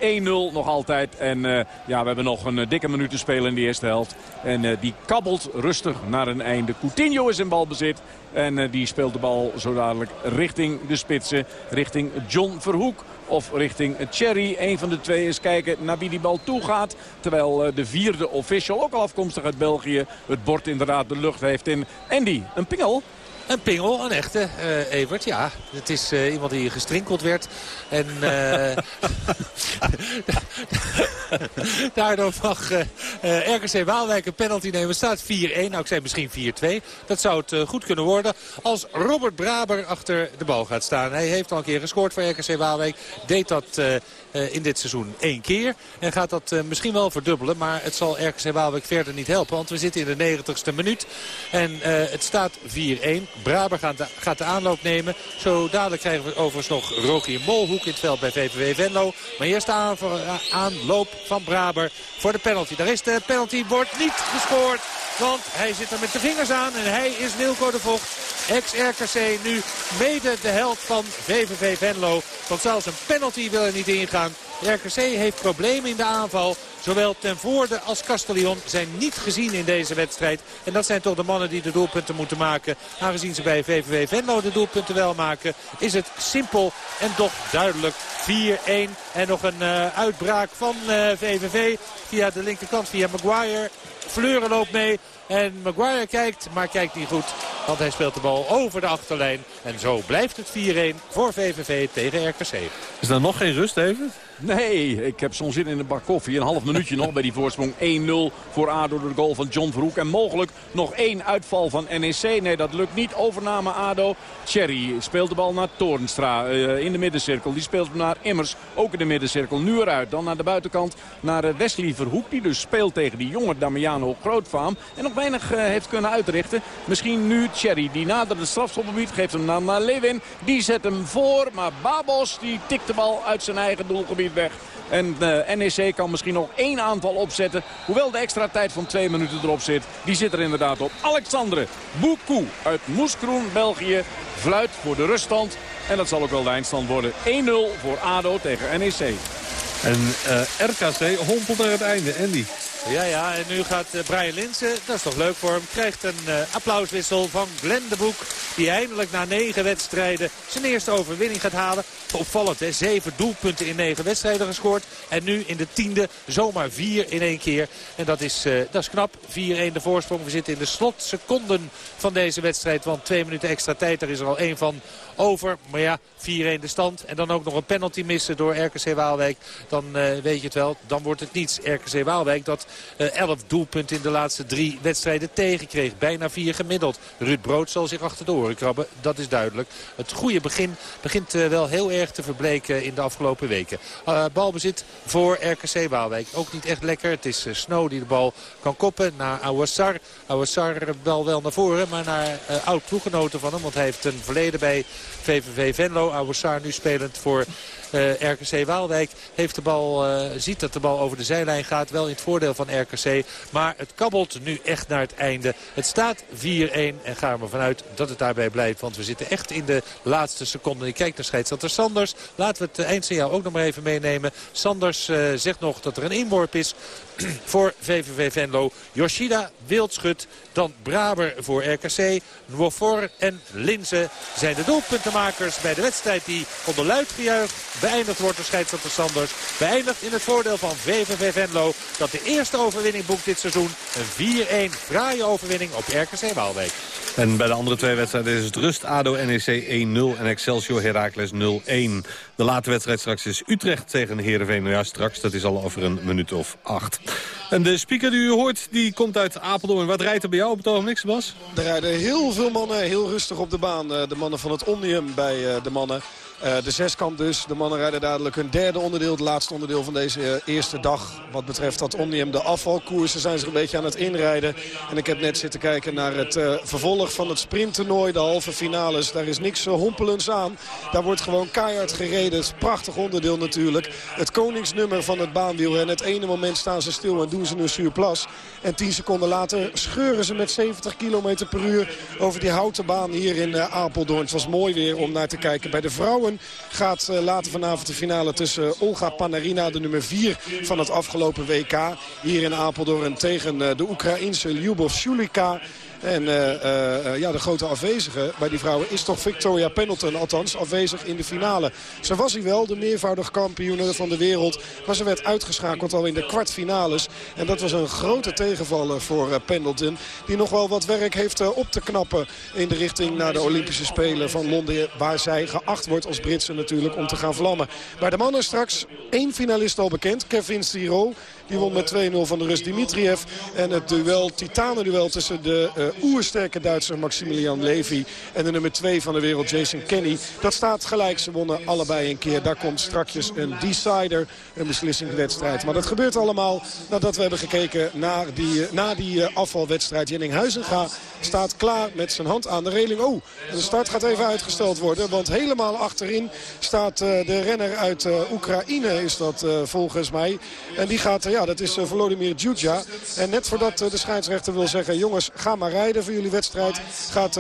nog altijd. En uh, ja, we hebben nog een dikke minuut te spelen in de eerste helft. En uh, die kabbelt rustig naar een einde. Coutinho is in balbezit. En die speelt de bal zo dadelijk richting de spitsen. Richting John Verhoek of richting Cherry. Een van de twee is kijken naar wie die bal toe gaat. Terwijl de vierde official, ook al afkomstig uit België, het bord inderdaad de lucht heeft in. Andy, een pingel. Een pingel, een echte, uh, Evert. Ja, het is uh, iemand die gestrinkeld werd. En uh, (laughs) daardoor mag RKC Waalwijk een penalty nemen. staat 4-1. Nou, ik zei misschien 4-2. Dat zou het goed kunnen worden als Robert Braber achter de bal gaat staan. Hij heeft al een keer gescoord voor RKC Waalwijk. Deed dat in dit seizoen één keer. En gaat dat misschien wel verdubbelen. Maar het zal RKC Waalwijk verder niet helpen. Want we zitten in de 90ste minuut. En het staat 4-1. Braber gaat de, aanloop nemen. Zo dadelijk krijgen we overigens nog Rogier Molhoek in het veld bij VVV Venlo. Maar eerst de aanloop van Braber voor de penalty. Daar is de penalty, wordt niet gescoord. Want hij zit er met de vingers aan en hij is Nilko de Vocht. Ex-RKC nu mede de held van VVV Venlo. Want zelfs een penalty wil er niet ingaan. RKC heeft problemen in de aanval. Zowel ten voorde als Castellion zijn niet gezien in deze wedstrijd. En dat zijn toch de mannen die de doelpunten moeten maken. Aangezien ze bij VVV Venlo de doelpunten wel maken. Is het simpel en toch duidelijk. 4-1 en nog een uh, uitbraak van VVV. Via de linkerkant, via Maguire. Fleuren loopt mee. En Maguire kijkt, maar kijkt niet goed. Want hij speelt de bal over de achterlijn. En zo blijft het 4-1 voor VVV tegen RKC. Is er nog geen rust even? Nee, ik heb zo'n zin in een bak koffie. Een half minuutje nog bij die voorsprong 1-0 voor ADO door de goal van John Verhoek. En mogelijk nog één uitval van NEC. Nee, dat lukt niet. Overname ADO. Cherry speelt de bal naar Toornstra uh, in de middencirkel. Die speelt naar Immers, ook in de middencirkel. Nu eruit. Dan naar de buitenkant naar uh, Wesley Verhoek. Die dus speelt tegen die jonge Damiano Grootvaam. En nog weinig uh, heeft kunnen uitrichten. Misschien nu Cherry. Die nadert het strafschopgebied. Geeft hem naar, naar Lewin. Die zet hem voor. Maar Babos die tikt de bal uit zijn eigen doelgebied weg. En uh, NEC kan misschien nog één aanval opzetten. Hoewel de extra tijd van twee minuten erop zit. Die zit er inderdaad op. Alexandre Boukou uit Moeskroen, België. Fluit voor de ruststand. En dat zal ook wel de eindstand worden. 1-0 voor ADO tegen NEC. En uh, RKC hompelt naar het einde. Andy. Ja, ja, en nu gaat uh, Brian Linsen, dat is toch leuk voor hem, krijgt een uh, applauswissel van Glenn de Boek. Die eindelijk na negen wedstrijden zijn eerste overwinning gaat halen. Opvallend, hè? zeven doelpunten in negen wedstrijden gescoord. En nu in de tiende zomaar vier in één keer. En dat is, uh, dat is knap. 4-1 de voorsprong. We zitten in de slotseconden van deze wedstrijd. Want twee minuten extra tijd, daar is er al één van over. Maar ja, 4-1 de stand. En dan ook nog een penalty missen door RKC Waalwijk. Dan uh, weet je het wel. Dan wordt het niets. RKC Waalwijk dat uh, 11 doelpunten in de laatste drie wedstrijden tegenkreeg. Bijna vier gemiddeld. Ruud Brood zal zich achter de oren krabben. Dat is duidelijk. Het goede begin begint uh, wel heel erg te verbleken in de afgelopen weken. Balbezit voor RKC Waalwijk. Ook niet echt lekker. Het is Snow die de bal kan koppen naar Awassar. Awassar bal wel naar voren. Maar naar oud ploeggenoten van hem. Want hij heeft een verleden bij VVV Venlo. Awassar nu spelend voor uh, RKC Waalwijk heeft de bal, uh, ziet dat de bal over de zijlijn gaat. Wel in het voordeel van RKC. Maar het kabbelt nu echt naar het einde. Het staat 4-1 en gaan we vanuit dat het daarbij blijft. Want we zitten echt in de laatste seconden. Ik kijk naar scheidsrechter Sanders. Laten we het eindsignaal ook nog maar even meenemen. Sanders zegt nog dat er een inworp is (clears throat) voor VVV Venlo. Yoshida, Wildschut, dan Braber voor RKC. Nwofor en Linzen zijn de doelpuntenmakers bij de wedstrijd die onder luid gejuich beëindigd wordt door scheidsrechter Sanders. Beëindigt in het voordeel van VVV Venlo dat de eerste overwinning boekt dit seizoen. Een 4-1 fraaie overwinning op RKC Waalwijk. En bij de andere twee wedstrijden is het rust ADO NEC 1-0 en Excelsior Heracles 0-1. De late wedstrijd straks is Utrecht tegen Heerenveen. Nou ja, straks, dat is al over een minuut of acht. En de speaker die u hoort, die komt uit Apeldoorn. Wat rijdt er bij jou op het ogenblik, Bas? Er rijden heel veel mannen heel rustig op de baan. De mannen van het Omnium bij de mannen. Uh, de zeskant dus. De mannen rijden dadelijk hun derde onderdeel. Het laatste onderdeel van deze uh, eerste dag. Wat betreft dat Omnium. De afvalkoersen zijn zich een beetje aan het inrijden. En ik heb net zitten kijken naar het uh, vervolg van het sprinttoernooi. De halve finales. Daar is niks hompelends aan. Daar wordt gewoon keihard gereden. Het prachtig onderdeel natuurlijk. Het koningsnummer van het baanwiel. En het ene moment staan ze stil en doen ze een surplus. En tien seconden later scheuren ze met 70 km per uur over die houten baan hier in Apeldoorn. Het was mooi weer om naar te kijken. Bij de vrouwen gaat uh, later vanavond de finale tussen uh, Olga Panarina, de nummer 4 van het afgelopen WK. Hier in Apeldoorn tegen uh, de Oekraïense Lyubov Shulika. En uh, uh, ja, de grote afwezige bij die vrouwen is toch Victoria Pendleton. Althans, afwezig in de finale. Ze was hij wel, de meervoudig kampioene van de wereld. Maar ze werd uitgeschakeld al in de kwartfinales. En dat was een grote tegenvaller voor Pendleton. Die nog wel wat werk heeft op te knappen in de richting naar de Olympische Spelen van Londen. Waar zij geacht wordt als Britse natuurlijk om te gaan vlammen. Bij de mannen straks één finalist al bekend. Kevin Siro. Die won met 2-0 van de Rus Dimitriev. En het duel, titanenduel tussen de uh, oersterke Duitser Maximilian Levy... en de nummer 2 van de wereld Jason Kenny. Dat staat gelijk. Ze wonnen allebei een keer. Daar komt strakjes een decider, een beslissingswedstrijd. Maar dat gebeurt allemaal nadat we hebben gekeken naar die, naar die uh, afvalwedstrijd. Jenning Huizenga staat klaar met zijn hand aan de reling. Oh, de start gaat even uitgesteld worden. Want helemaal achterin staat de renner uit Oekraïne is dat volgens mij. En die gaat, ja, dat is Volodymyr Djudja. En net voordat de scheidsrechter wil zeggen... jongens, ga maar rijden voor jullie wedstrijd... gaat,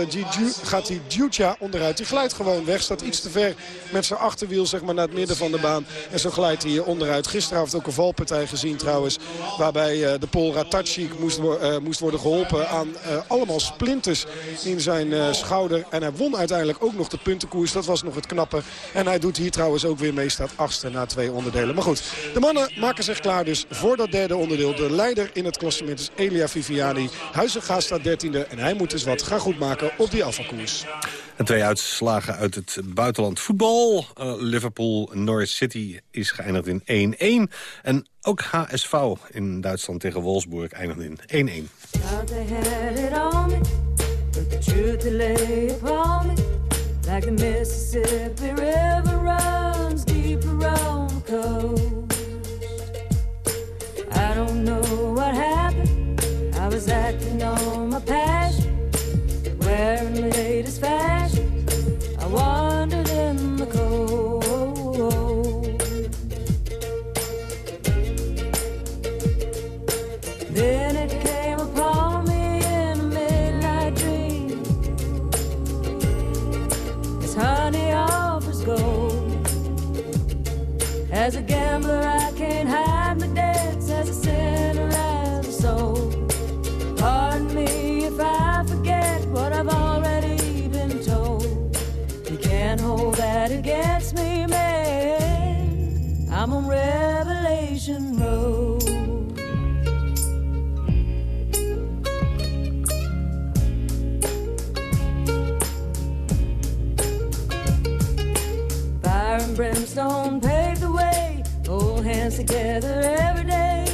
gaat die Djudja onderuit. Die glijdt gewoon weg, staat iets te ver met zijn achterwiel zeg maar, naar het midden van de baan. En zo glijdt hij onderuit. Gisteravond ook een valpartij gezien trouwens... waarbij de Pool Ratachik moest, moest worden geholpen aan allemaal splinters in zijn schouder. En hij won uiteindelijk ook nog de puntenkoers. Dat was nog het knappe. En hij doet hier trouwens ook weer mee. Staat achtste na twee onderdelen. Maar goed, de mannen maken zich klaar dus voor dat derde onderdeel. De leider in het klassement is Elia Viviani. Huizenga staat 13e 14e. En hij moet dus wat gaan goedmaken op die afvalkoers. En twee uitslagen uit het buitenland voetbal. Uh, Liverpool, Norwich City is geëindigd in 1-1. En ook HSV in Duitsland tegen Wolfsburg eindigde in 1-1. Like the Mississippi River runs deep around the coast. I don't know what happened. I was acting on my passion, wearing the latest fashion. I wandered in the cold. Then it came upon me in a midnight dream. As honey offers gold. As a gambler, I Together every day.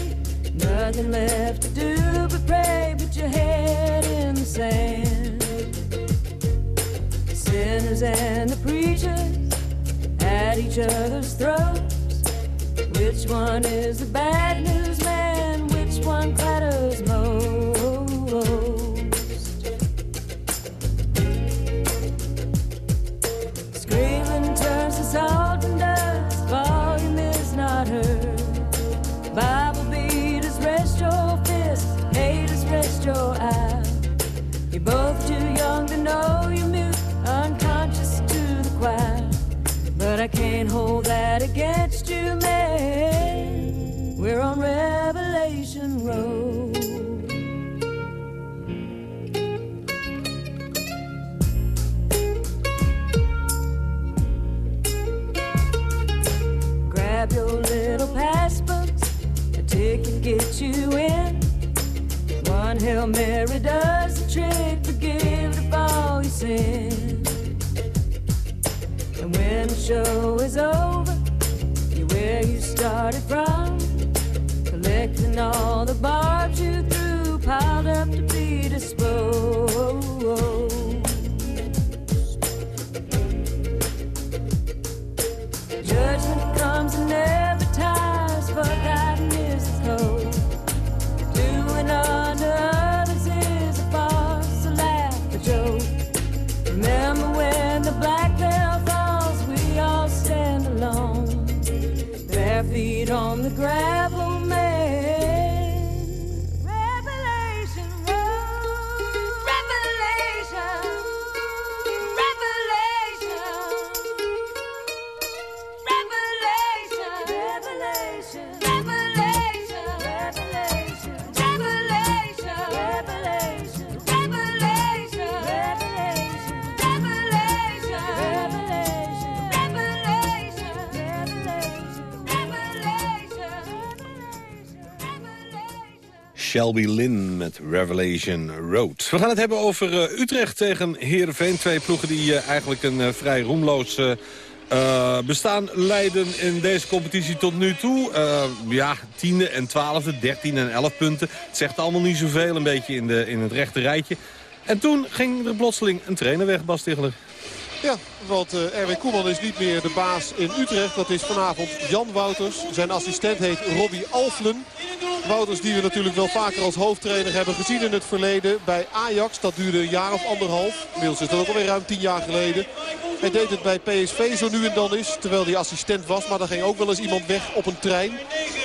Nothing left to do but pray. Put your head in the sand. The sinners and the preachers at each other's throats. Which one is the bad news started right. Shelby Lynn met Revelation Road. We gaan het hebben over eh, Utrecht tegen Heerenveen. Twee ploegen die eh, eigenlijk een eh, vrij roemloos bestaan leiden in deze competitie tot nu toe. Ja, tiende en twaalfde, dertien en elf punten. Het zegt allemaal niet zoveel, een beetje in, de, in het rechte rijtje. En toen ging er plotseling een trainer weg, Bas. Ja, want uh, Erwin Koeman is niet meer de baas in Utrecht. Dat is vanavond Jan Wouters. Zijn assistent heet Robbie Alflen. Wouters die we natuurlijk wel vaker als hoofdtrainer hebben gezien in het verleden bij Ajax. Dat duurde een jaar of anderhalf. Inmiddels is dat ook alweer ruim tien jaar geleden. Hij deed het bij PSV zo nu en dan is, terwijl hij assistent was. Maar dan ging ook wel eens iemand weg op een trein.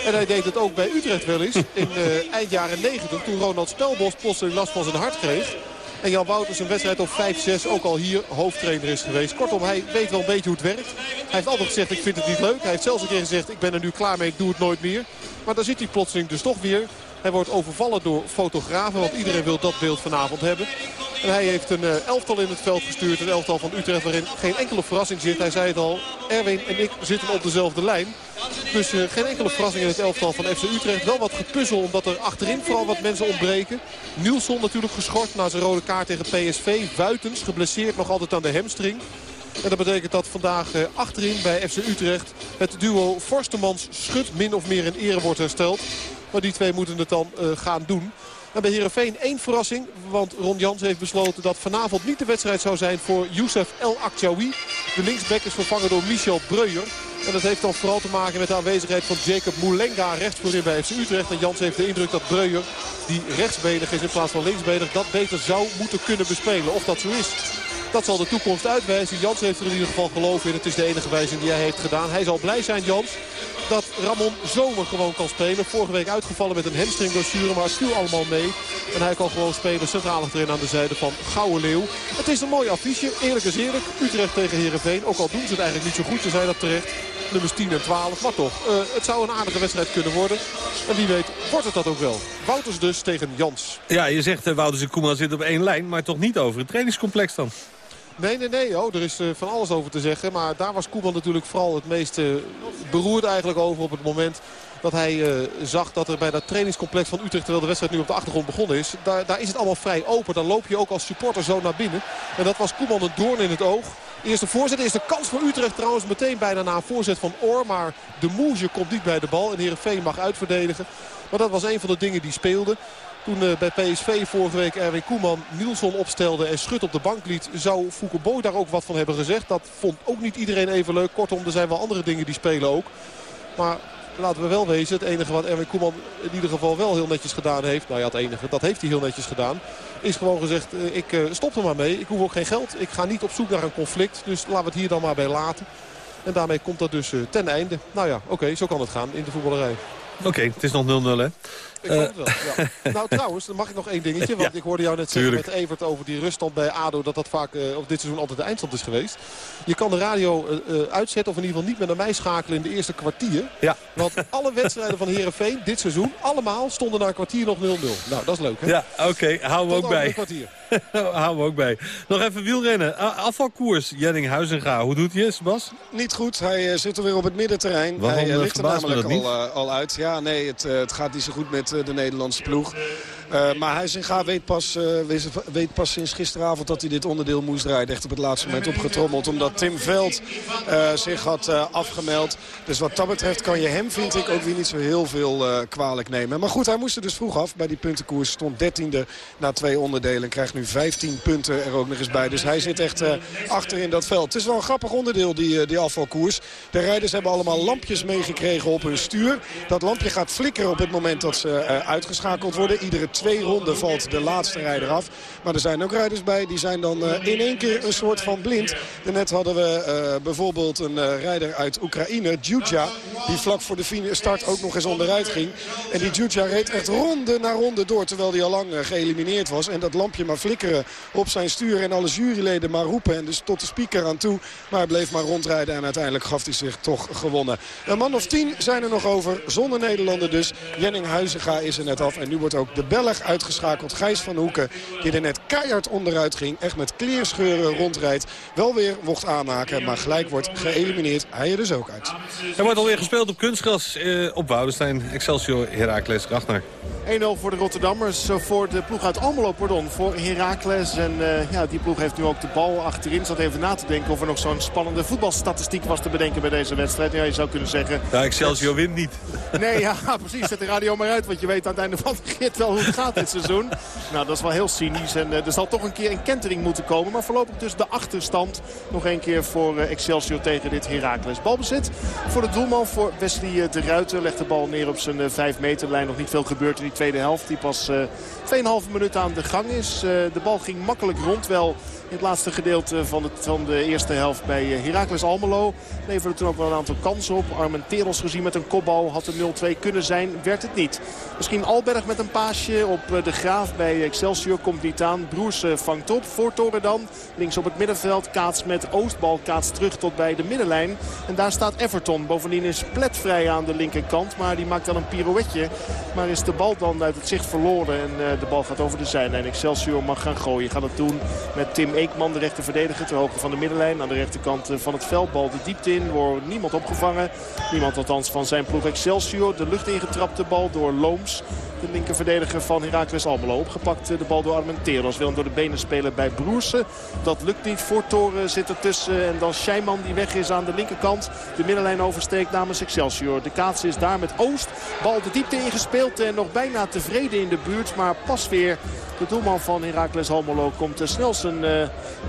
En hij deed het ook bij Utrecht wel eens in uh, eind jaren 90. Toen Ronald Spelbos plotseling last van zijn hart kreeg. En Jan Wouters een wedstrijd op 5-6 ook al hier hoofdtrainer is geweest. Kortom, hij weet wel een beetje hoe het werkt. Hij heeft altijd gezegd, ik vind het niet leuk. Hij heeft zelfs een keer gezegd, ik ben er nu klaar mee, ik doe het nooit meer. Maar dan zit hij plotseling dus toch weer. Hij wordt overvallen door fotografen, want iedereen wil dat beeld vanavond hebben. En hij heeft een uh, elftal in het veld gestuurd. Een elftal van Utrecht waarin geen enkele verrassing zit. Hij zei het al, Erwin en ik zitten op dezelfde lijn. Dus uh, geen enkele verrassing in het elftal van FC Utrecht. Wel wat gepuzzel omdat er achterin vooral wat mensen ontbreken. Nielsen natuurlijk geschort na zijn rode kaart tegen PSV. Wuitens geblesseerd nog altijd aan de hamstring. En dat betekent dat vandaag uh, achterin bij FC Utrecht het duo Forstemans-Schut min of meer in ere wordt hersteld. Maar die twee moeten het dan uh, gaan doen. En bij Heerenveen één verrassing. Want Ron Jans heeft besloten dat vanavond niet de wedstrijd zou zijn voor Youssef El Akshawi. De linksback is vervangen door Michel Breuer. En dat heeft dan vooral te maken met de aanwezigheid van Jacob Moulenga rechts voorin bij FC Utrecht. En Jans heeft de indruk dat Breuer, die rechtsbenig is in plaats van linksbenig, dat beter zou moeten kunnen bespelen. Of dat zo is. Dat zal de toekomst uitwijzen. Jans heeft er in ieder geval geloof in. Het is de enige wijzing die hij heeft gedaan. Hij zal blij zijn, Jans, dat Ramon Zomer gewoon kan spelen. Vorige week uitgevallen met een hamstringblessure, maar het allemaal mee. En hij kan gewoon spelen centraal achterin aan de zijde van Gouwe Leeuw. Het is een mooi affiche, eerlijk is eerlijk. Utrecht tegen Heerenveen, ook al doen ze het eigenlijk niet zo goed. Ze zijn dat terecht. Nummers 10 en 12, maar toch. Uh, het zou een aardige wedstrijd kunnen worden. En wie weet wordt het dat ook wel. Wouters dus tegen Jans. Ja, je zegt uh, Wouters en Koeman zitten op één lijn, maar toch niet over het trainingscomplex dan. Nee, nee, nee. Oh, er is uh, van alles over te zeggen. Maar daar was Koeman natuurlijk vooral het meest uh, beroerd eigenlijk over op het moment dat hij uh, zag dat er bij dat trainingscomplex van Utrecht, terwijl de wedstrijd nu op de achtergrond begonnen is, daar, daar is het allemaal vrij open. Dan loop je ook als supporter zo naar binnen. En dat was Koeman een doorn in het oog. Eerste voorzet, eerste kans voor Utrecht trouwens meteen bijna na een voorzet van Oor. Maar de Moesje komt niet bij de bal en Heerenveen mag uitverdedigen. Maar dat was een van de dingen die speelden. Toen uh, bij PSV vorige week Erwin Koeman Nielsen opstelde en Schut op de bank liet... zou Boy daar ook wat van hebben gezegd. Dat vond ook niet iedereen even leuk. Kortom, er zijn wel andere dingen die spelen ook. Maar laten we wel wezen, het enige wat Erwin Koeman in ieder geval wel heel netjes gedaan heeft... nou ja, het enige, dat heeft hij heel netjes gedaan... is gewoon gezegd, uh, ik uh, stop er maar mee. Ik hoef ook geen geld. Ik ga niet op zoek naar een conflict. Dus laten we het hier dan maar bij laten. En daarmee komt dat dus ten einde. Nou ja, oké, zo kan het gaan in de voetballerij. Oké, het is nog 0-0 hè? Ik uh, het wel, ja. (laughs) Nou trouwens, dan mag ik nog één dingetje. Want ja, ik hoorde jou net zeggen met Evert over die ruststand bij ADO... dat dat vaak uh, of dit seizoen altijd de eindstand is geweest. Je kan de radio uh, uitzetten of in ieder geval niet meer naar mij schakelen in de eerste kwartier. Ja. Want alle wedstrijden van Heerenveen dit seizoen, allemaal stonden na een kwartier nog 0-0. Nou, dat is leuk hè? Ja, oké. Okay, houden we ook bij. Een kwartier. (laughs) houden we ook bij. Nog even wielrennen. Afvalkoers, Jenning Huizinga. Hoe doet hij, Bas? Niet goed. Hij zit er weer op het middenterrein. Waarom hij ligt er namelijk al, al uit. Ja, nee, het, het gaat niet zo goed met de Nederlandse ploeg. Uh, maar Huizinga weet pas, uh, weet pas sinds gisteravond dat hij dit onderdeel moest rijden. Echt op het laatste moment opgetrommeld. Omdat Tim Veld uh, zich had afgemeld. Dus wat dat betreft kan je hem, vind ik, ook weer niet zo heel veel kwalijk nemen. Maar goed, hij moest er dus vroeg af bij die puntenkoers. Stond 13e na twee onderdelen. En krijgt nu 15 punten er ook nog eens bij. Dus hij zit echt achter in dat veld. Het is wel een grappig onderdeel, die, die afvalkoers. De rijders hebben allemaal lampjes meegekregen op hun stuur. Dat lampje gaat flikkeren op het moment dat ze uitgeschakeld worden. Iedere twee ronden valt de laatste rijder af. Maar er zijn ook rijders bij die zijn dan uh, in één keer een soort van blind. Daarnet hadden we uh, bijvoorbeeld een uh, rijder uit Oekraïne, Djudja. Die vlak voor de start ook nog eens onderuit ging. En die Djudja reed echt ronde na ronde door. Terwijl hij al lang geëlimineerd was. En dat lampje maar flikkeren op zijn stuur. En alle juryleden maar roepen. En dus tot de speaker aan toe. Maar hij bleef maar rondrijden. En uiteindelijk gaf hij zich toch gewonnen. Een man of tien zijn er nog over. Zonder Nederlander dus. Jenning Huizinga is er net af. En nu wordt ook de Uitgeschakeld. Gijs van Hoeken. Die er net keihard onderuit ging. Echt met kleerscheuren rondrijdt. Wel weer mocht aanmaken. Maar gelijk wordt geëlimineerd. Hij er dus ook uit. Er wordt alweer gespeeld op kunstgras eh, op Woudenstein. Excelsior Heracles Ragnar. 1-0 voor de Rotterdammers. Voor de ploeg uit Almelo, pardon. Voor Heracles. En uh, ja, die ploeg heeft nu ook de bal achterin. Zat even na te denken of er nog zo'n spannende voetbalstatistiek was te bedenken bij deze wedstrijd. Ja, je zou kunnen zeggen... Ja, Excelsior wint niet. Nee, ja, (laughs) precies. Zet de radio maar uit. Want je weet aan het einde van de rit wel hoe het gaat dit seizoen. Nou, dat is wel heel cynisch. En uh, er zal toch een keer een kentering moeten komen. Maar voorlopig dus de achterstand. Nog een keer voor uh, Excelsior tegen dit Heracles. Balbezit voor de doelman, voor Wesley de Ruiter. Legt de bal neer op zijn 5 meter lijn. Nog niet veel gebeurd in die tweede helft. Die pas 2,5 minuten aan de gang is. de bal ging makkelijk rond. Wel in het laatste gedeelte van, het, van de eerste helft bij Heracles Almelo. Leverde toen ook wel een aantal kansen op. Armenteros gezien met een kopbal. Had de 0-2 kunnen zijn. Werd het niet. Misschien Alberg met een paasje op eh, de graaf bij Excelsior. Komt niet aan. Broers eh, vangt op. Voortoren dan. Links op het middenveld. Kaats met Oostbal. Kaats terug tot bij de middenlijn. En daar staat Everton. Bovendien is Plet vrij aan de linkerkant. Maar die maakt dan een pirouetje. Maar is de bal dan uit het zicht verloren. En eh, de bal gaat over de zijlijn. Excelsior mag gaan gooien. Gaat het doen met Tim Eekman, de rechterverdediger. Ter hoogte van de middenlijn. Aan de rechterkant van het veld. Bal de diepte in. Wordt niemand opgevangen. Niemand althans van zijn ploeg Excelsior. De lucht ingetrapte bal door Looms. De linkerverdediger van Heracles Almelo. Opgepakt de bal door Armenteros. Wil hem door de benen spelen bij Broersen. Dat lukt niet. Voor Toren zit ertussen. En dan Scheiman die weg is aan de linkerkant. De middenlijn oversteekt namens Excelsior. De kaats is daar met Oost. Bal de diepte ingespeeld. En nog bijna tevreden in de buurt. Maar pas weer de doelman van Heracles Almelo komt snel zijn uh,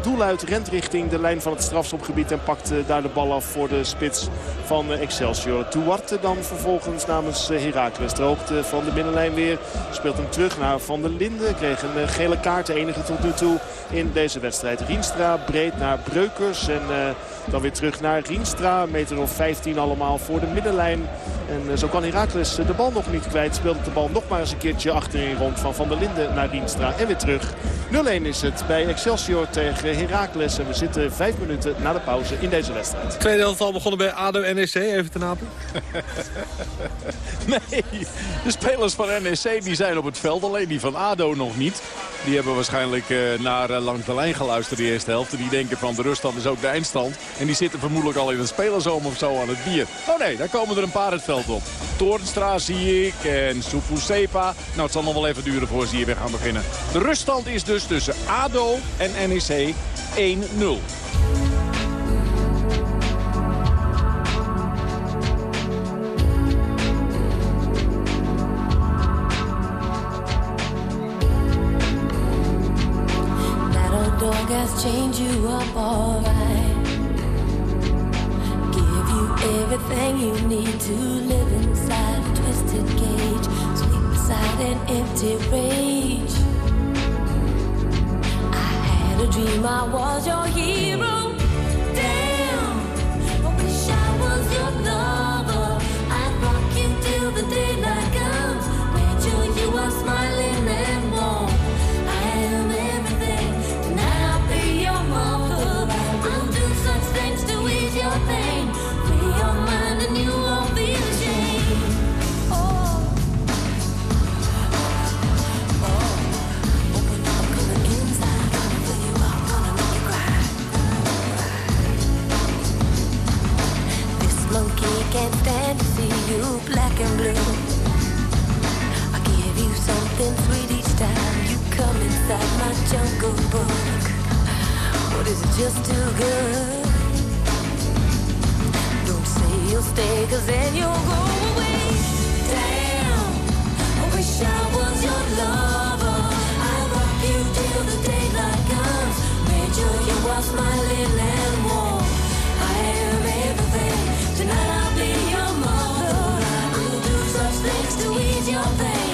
doel uit. Rent richting de lijn van het strafschopgebied. En pakt uh, daar de bal af voor de spits van Excelsior. Duarte dan vervolgens namens Heracles. De hoogte van de binnenlijn weer. Speelt hem terug naar Van der Linden. Kreeg een gele kaart. De enige tot nu toe in deze wedstrijd. Rienstra breed naar Breukers. En dan weer terug naar Rienstra. Meter of 15 allemaal voor de middenlijn. En zo kan Heracles de bal nog niet kwijt. Speelt de bal nog maar eens een keertje achterin rond van Van der Linden naar Rienstra. En weer terug. 0-1 is het bij Excelsior tegen Heracles. En we zitten vijf minuten na de pauze in deze wedstrijd. Tweede helft al begonnen bij ADO NEC. Even te napen. (laughs) nee, de spelers van NEC die zijn op het veld. Alleen die van ADO nog niet. Die hebben waarschijnlijk uh, naar langs de lijn geluisterd de eerste helft. En die denken van de ruststand is ook de eindstand. En die zitten vermoedelijk al in een spelerzoom of zo aan het bier. Oh nee, daar komen er een paar het veld op. Toornstra zie ik en Sepa. Nou, het zal nog wel even duren voor ze hier weer gaan beginnen. De ruststand is dus tussen ADO en NEC 1-0. change you up alright. You need to live inside a twisted cage. Sleep beside an empty rage. Things to ease your pain.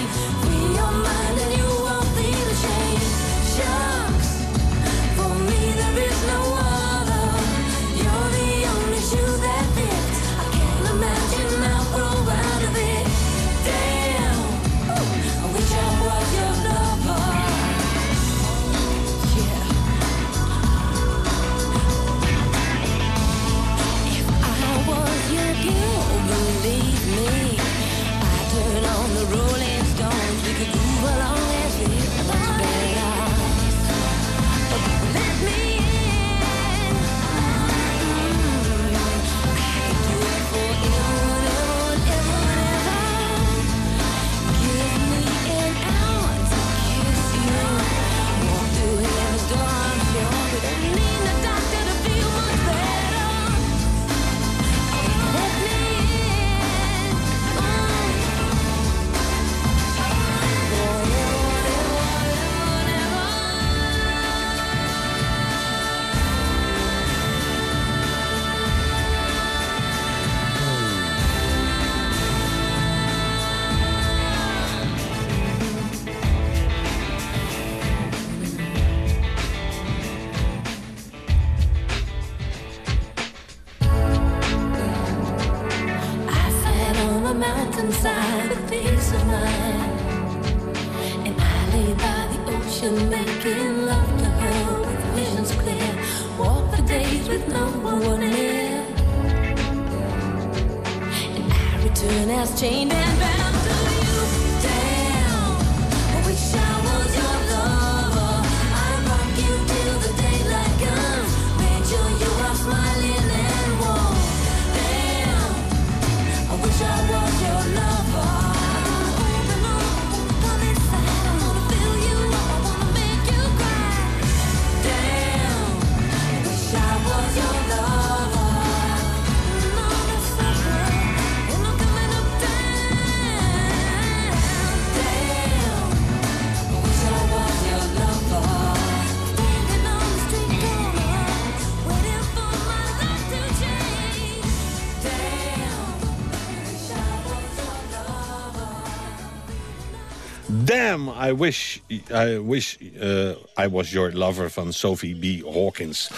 I wish, I, wish uh, I was your lover van Sophie B. Hawkins.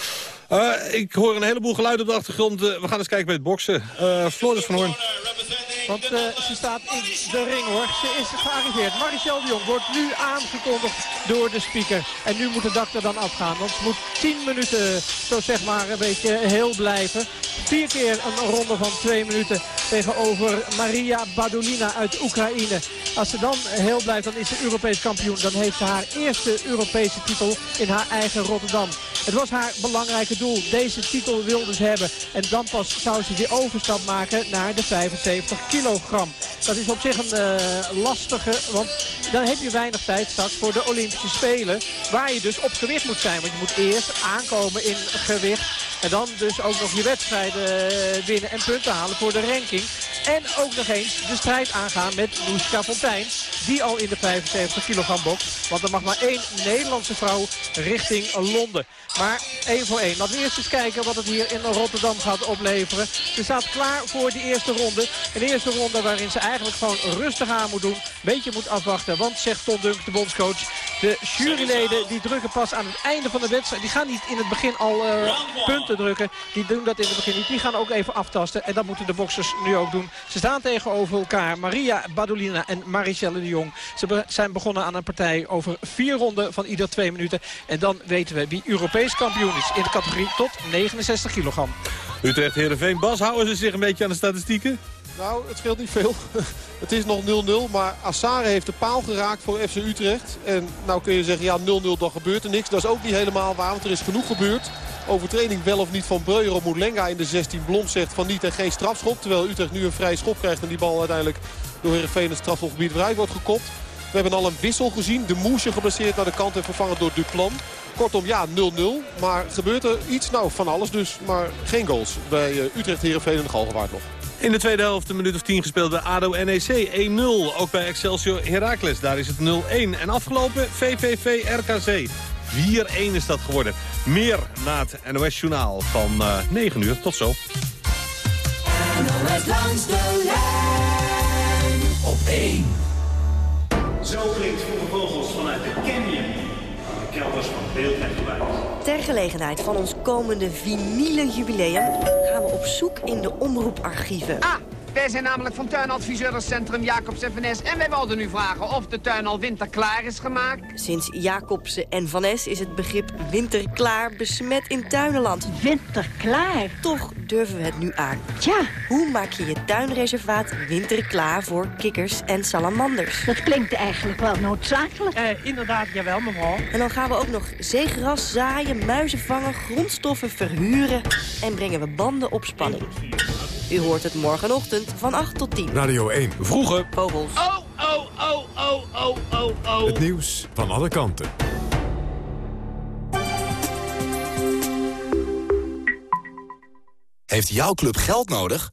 Uh, ik hoor een heleboel geluiden op de achtergrond. Uh, we gaan eens kijken bij het boksen. Uh, Floris van Hoorn. Want uh, ze staat in de ring hoor. Ze is gearriveerd. Maricel de Jong wordt nu aangekondigd door de speaker. En nu moet de dak er dan afgaan. Want ze moet 10 minuten zo zeg maar een beetje heel blijven. Vier keer een ronde van 2 minuten tegenover Maria Badolina uit Oekraïne. Als ze dan heel blijft, dan is ze Europees kampioen. Dan heeft ze haar eerste Europese titel in haar eigen Rotterdam. Het was haar belangrijke doel. Deze titel wilde ze hebben. En dan pas zou ze die overstap maken naar de 75 kilogram. Dat is op zich een uh, lastige, want dan heb je weinig tijd straks voor de Olympische Spelen. Waar je dus op gewicht moet zijn. Want je moet eerst aankomen in gewicht. En dan dus ook nog je wedstrijden winnen en punten halen voor de ranking. En ook nog eens de strijd aangaan met Noeska Fontijn. Die al in de 75 kilogram bokst. Want er mag maar één Nederlandse vrouw richting Londen. Maar één voor één. Laten we eerst eens kijken wat het hier in Rotterdam gaat opleveren. Ze staat klaar voor de eerste ronde. Een eerste ronde waarin ze eigenlijk gewoon rustig aan moet doen. Beetje moet afwachten. Want zegt Ton Dunk, de bondscoach. De juryleden die drukken pas aan het einde van de wedstrijd. Die gaan niet in het begin al uh, punten drukken. Die doen dat in het begin niet. Die gaan ook even aftasten. En dat moeten de boxers nu ook doen. Ze staan tegenover elkaar. Maria Badolina en Marichelle de Jong. Ze zijn begonnen aan een partij over vier ronden van ieder twee minuten. En dan weten we wie Europees kampioen is in de categorie tot 69 kilogram. Utrecht Heerenveen. Bas, houden ze zich een beetje aan de statistieken? Nou, het scheelt niet veel. (laughs) het is nog 0-0, maar Assare heeft de paal geraakt voor FC Utrecht. En nou kun je zeggen, ja 0-0, dan gebeurt er niks. Dat is ook niet helemaal waar, want er is genoeg gebeurd. Overtreding wel of niet van Breuer op Moulenga in de 16. Blom zegt van niet en geen strafschop. Terwijl Utrecht nu een vrije schop krijgt en die bal uiteindelijk door Heerenveen het vooruit wordt gekopt. We hebben al een wissel gezien. De Moesje geblesseerd naar de kant en vervangen door Duplan. Kortom, ja, 0-0. Maar gebeurt er iets? Nou, van alles dus. Maar geen goals bij Utrecht, Heerenveen en Galgenwaard nog. In de tweede helft een minuut of 10 gespeeld bij ADO NEC 1-0. Ook bij Excelsior Heracles, daar is het 0-1. En afgelopen VVV RKC. 4-1 is dat geworden. Meer na het NOS Journaal van uh, 9 uur. Tot zo. NOS langs de lijn op 1. Zo klinkt Vroege Vogels vanuit de canyon de kelders van Beeld en Geluid. Ter gelegenheid van ons komende vinylen jubileum gaan we op zoek in de omroeparchieven. Ah, wij zijn namelijk van tuinadviseurencentrum Jacobs en Van Es en wij wilden nu vragen of de tuin al winterklaar is gemaakt. Sinds Jacobsen en Van Es is het begrip winterklaar besmet in tuinenland. Winterklaar? Toch durven we het nu aan. Tja. Hoe maak je je tuinreservaat winterklaar voor kikkers en salamanders? Dat klinkt eigenlijk wel noodzakelijk. Uh, inderdaad, jawel mevrouw. En dan gaan we ook nog zeegras zaaien, muizen vangen, grondstoffen verhuren... en brengen we banden op spanning. U hoort het morgenochtend van 8 tot 10. Radio 1. Vroege Vogels. Oh, oh, oh, oh, oh, oh, oh. Het nieuws van alle kanten. Heeft jouw club geld nodig?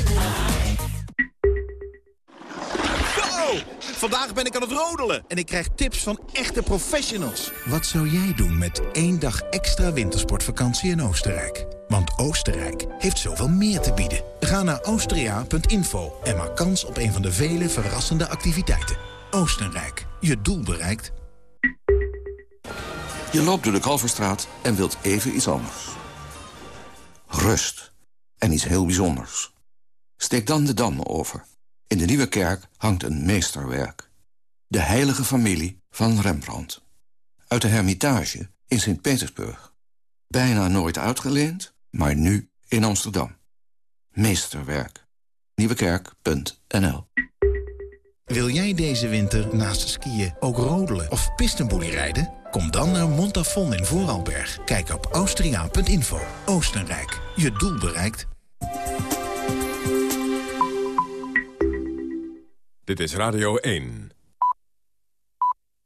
Vandaag ben ik aan het rodelen en ik krijg tips van echte professionals. Wat zou jij doen met één dag extra wintersportvakantie in Oostenrijk? Want Oostenrijk heeft zoveel meer te bieden. Ga naar austria.info en maak kans op een van de vele verrassende activiteiten. Oostenrijk, je doel bereikt. Je loopt door de Kalverstraat en wilt even iets anders. Rust. En iets heel bijzonders. Steek dan de Dam over. In de Nieuwe Kerk hangt een meesterwerk. De heilige familie van Rembrandt. Uit de Hermitage in Sint-Petersburg. Bijna nooit uitgeleend, maar nu in Amsterdam. Meesterwerk. Nieuwekerk.nl Wil jij deze winter naast skiën ook rodelen of pistenboelie rijden? Kom dan naar Montafon in Vooralberg. Kijk op austriaan.info. Oostenrijk, je doel bereikt. Dit is Radio 1.